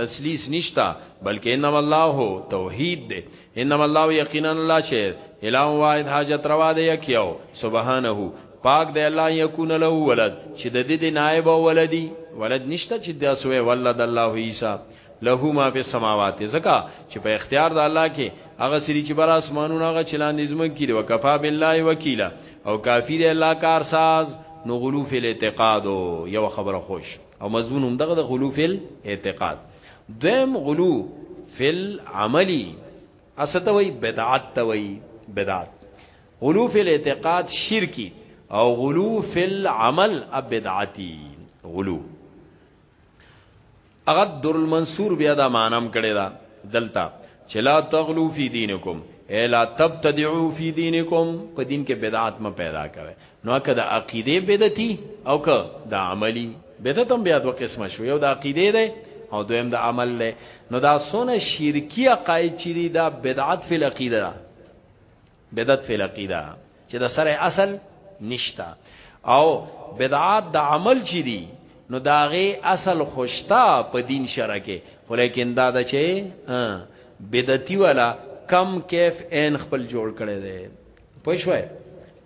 تسلیس نشتا بلکې انما الله توحید دی انما الله یقینا الله چې الہ واحد حاجت روا دی یکیو سبحانه پاک دی الله یکون له ولد چې د دې دی نائب او ولدی ولد نشته چې د اسوه ولد الله عیسی له ما فی السماوات زکا چې په اختیار د الله کې هغه سری چې بر اسمانونو هغه چلاندې زمون کړي وکفا بالله وکیلا او کافی دی الله کارساز نو غلو فی الاعتقاد یو خبره خوش او مضمون هم دغه د غلو فل اعتقاد دویم غلو فل عملی استه وی بدعت ته وی بدعت غلو فل اعتقاد شرکی او غلو فل عمل بدعتی غلو اغه در المنصور بیا دا مانم کړي دا دلته چلا تغلو فی دینکم الا تبتدعو فی دینکم په دین کې بدعت م پیدا کوي نو که د عقیده بدعتي او که د عملی بدعت هم بیا دوه قسمه شو یو د عقیده ده او دویم د عمل ده نو دا سونه شرکی عقاید چې دی دا بدعت فی العقیده ده بدعت فی العقیده چې د سره اصل نشتا او بدعات د عمل چې دی نو داغه اصل خوشتا په دین شرع کې خو لیکن دا د چې بدعتي والا کم کیف عین خپل جوړ کړي دي پوه شوي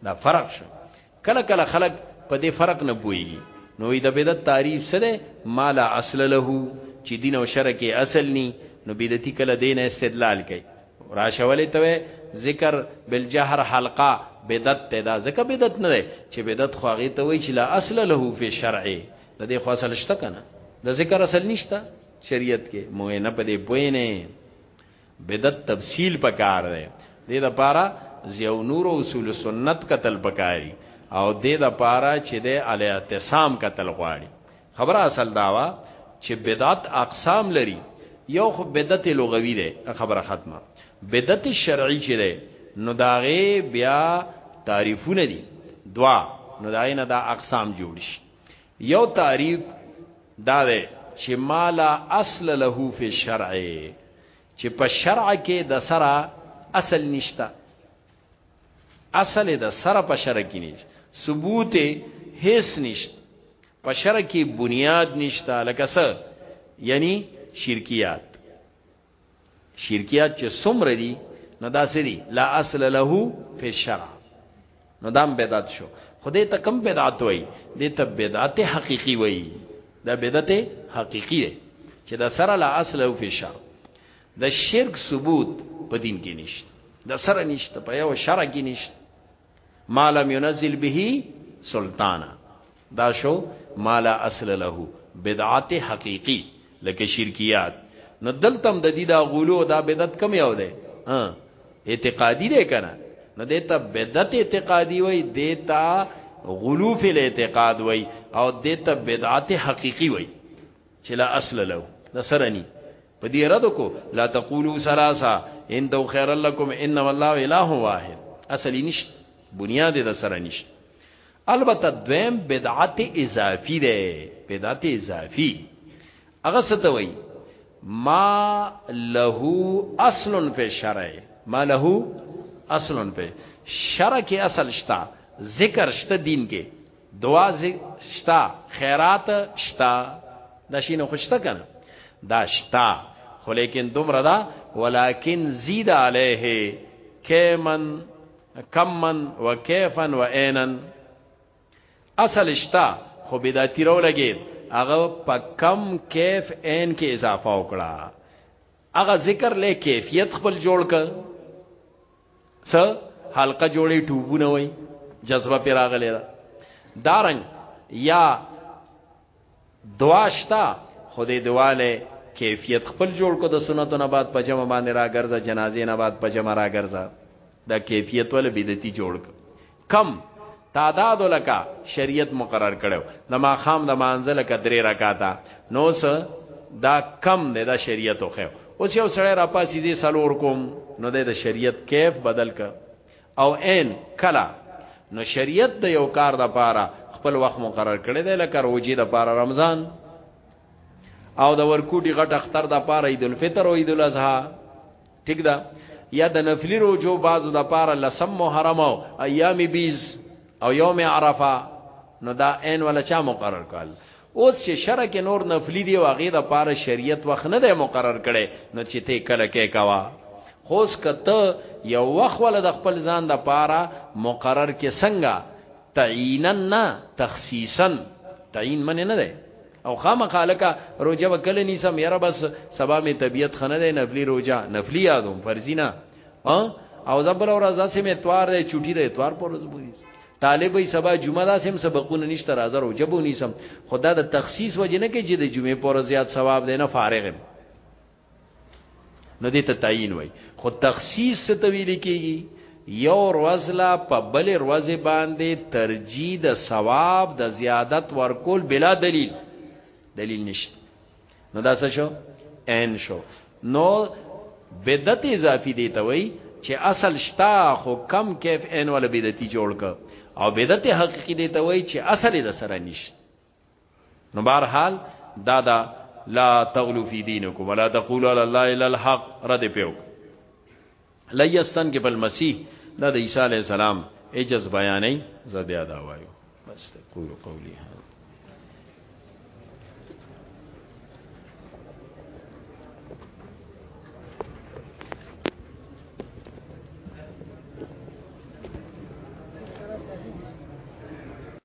دا فرق شو کله کله خلک په دې فرق نه پويږي نو د بدعت تعریف څه ده ما لا اصل له چې دین او شرع کې اصل ني نو بدعتي کله دین استدلال کوي راشولې ته ذکر بالجهر حلقه بدعت ته دا ځکه بدعت نه ده چې بدعت خو هغه ته وایي چې لا اصل له فی شرع د دې خو اصل شته کنه د ذکر اصل نشته شریعت کې موه نه پدې پوینه بدعت تفصیل پکار دی دې د پاره زیو نور اصول سنت قتل پکاري او دې د پاره چې د الاعتصام قتل غواړي خبره اصل داوا چې بدعت اقسام لري یو خو بدعت لغوي دی خبره ختمه بدعت شرعي چې دی نو داغه بیا تعریفونه دي دوا نو داغه نه دا اقسام جوړ شي یو تعریف دا دی چې مالا اصل له فی شرعه چې په شرع کې د سره اصل نشته اصل د سره په شرع کې نشته ثبوت هیڅ نشته په شرع کې بنیاد نشته لکه څه یعنی شرکیات شرکیات چې څومره دي نو دا سری لا اصل له فی الشرع نو دام بدعت شو خدای ته کم بدعت وای دې ته بدعت حقيقي وای دا بدعت حقيقي دی چې دا سره لا اصل او فشا د شرک ثبوت په دین کې نشته د سره نشته په یو شرع کې نشته مالم ينزل به سلطانا دا شو ما لا اصل له بدعت حقیقی لکه شرکیات نو دلته هم د دې دا غولو دا بدعت کم یو دی اعتقادي دی کنه نو دته بدعت اعتقادي وای دته غلو فی الاعتقاد وای او دته بدعت حقیقی وای چې لا اصل له نصرنی په دې رد کو لا تقولوا ثلاثه ان دو خیر لكم انما الله اله واحد اصلي نشته بنیاد د سره نشته البته دویم بدعت اضافی ده بدعت اضافی هغه ستوي ما له اصل فی شرع ما له اصل فی شرع کې اصل شتا ذکر شته دین کې دعا شتا خیرات شتا دا شینو خوشته کنه دا شتا خو لیکن دومره دا ولیکن زید علیه کمن کمن و کیفن و اینن اصل اشتا خو بدعتی رو لګید هغه په کم کیف عین کې اضافه وکړه هغه ذکر له کیفیت خپل جوړ ک س حلقه جوړې ټوبونه وای جذبه پیراغله دارنګ یا دعا شتا خو دې دواله کیفیت خپل جوړ کو د سنتو نه بعد په جمع باندې راګرځه جنازې نه بعد په جمع راګرځه دا کیفیت ول بدعتي جوړ کم تعداد لکه شریعت مقرر کړو د ما خام د مانزل ک درې رکاته نو س دا کم نه دا شریعت خو اوس یو سړی را پاسې زی سلور کوم نو د شریعت کیف بدل ک او عین کله نو شریعت د یو کار د پاره خپل وخت مقرر کړی دی لکه روزي د پاره رمضان او د ورکوټي غټ اختر د پاره عید الفطر او عید الاضحی ټیک ده یا د نفلی روزو بازو د پاره لسم محرم او ایام بیز او یوم عرفه نو دا عین ولا چا مقرر کړ اوس چې شرع کې نور نفلی دی واغې د پاره شریعت وخت نه دی مقرر کړي نو چې ته کله کې کوا خوس کته یو وخت ول د خپل ځان د پاره مقرر کې څنګه تعینا نه تخصیصا تعین من نه دی او خامہ خالقا روجه وکله نیسم یاره بس سبا می طبیعت خنه دی نفلی روجه نفلی یادوم فرضی نه او زبر اور ازاسه می اتوار دی چټی دی اتوار پر ورځ بوی طالبې سبا جمعه دا سم سبقونه نشته راځه رو جبو نیسم خدا د تخصیص وجه نه کې چې د جمعې پر زیات ثواب دی نه فارغ نو دې ته تعین وای خو تخصیص څه تویل کېږي یو ورځ لا په بل ورځ باندې ترجیح د ثواب د زیادت ورکول بلا دلیل دلیل نشته نو دا څه شو عین شو نو بدعت اضافي دی ته وای چې اصل شتا خو کم کیف عین ولا بدعتي جوړ ک او بدعت حقيقي دی ته وای چې اصل د سره نشته نو بهر حال دا دا لا تغلو فی دینکم ولا تقولوا علی الله الا الحق رد پیو لیستن کې بل مسیح دا د عیسی علی السلام اجز بیانې زبیا دا وایو بس ته قول قولی هذا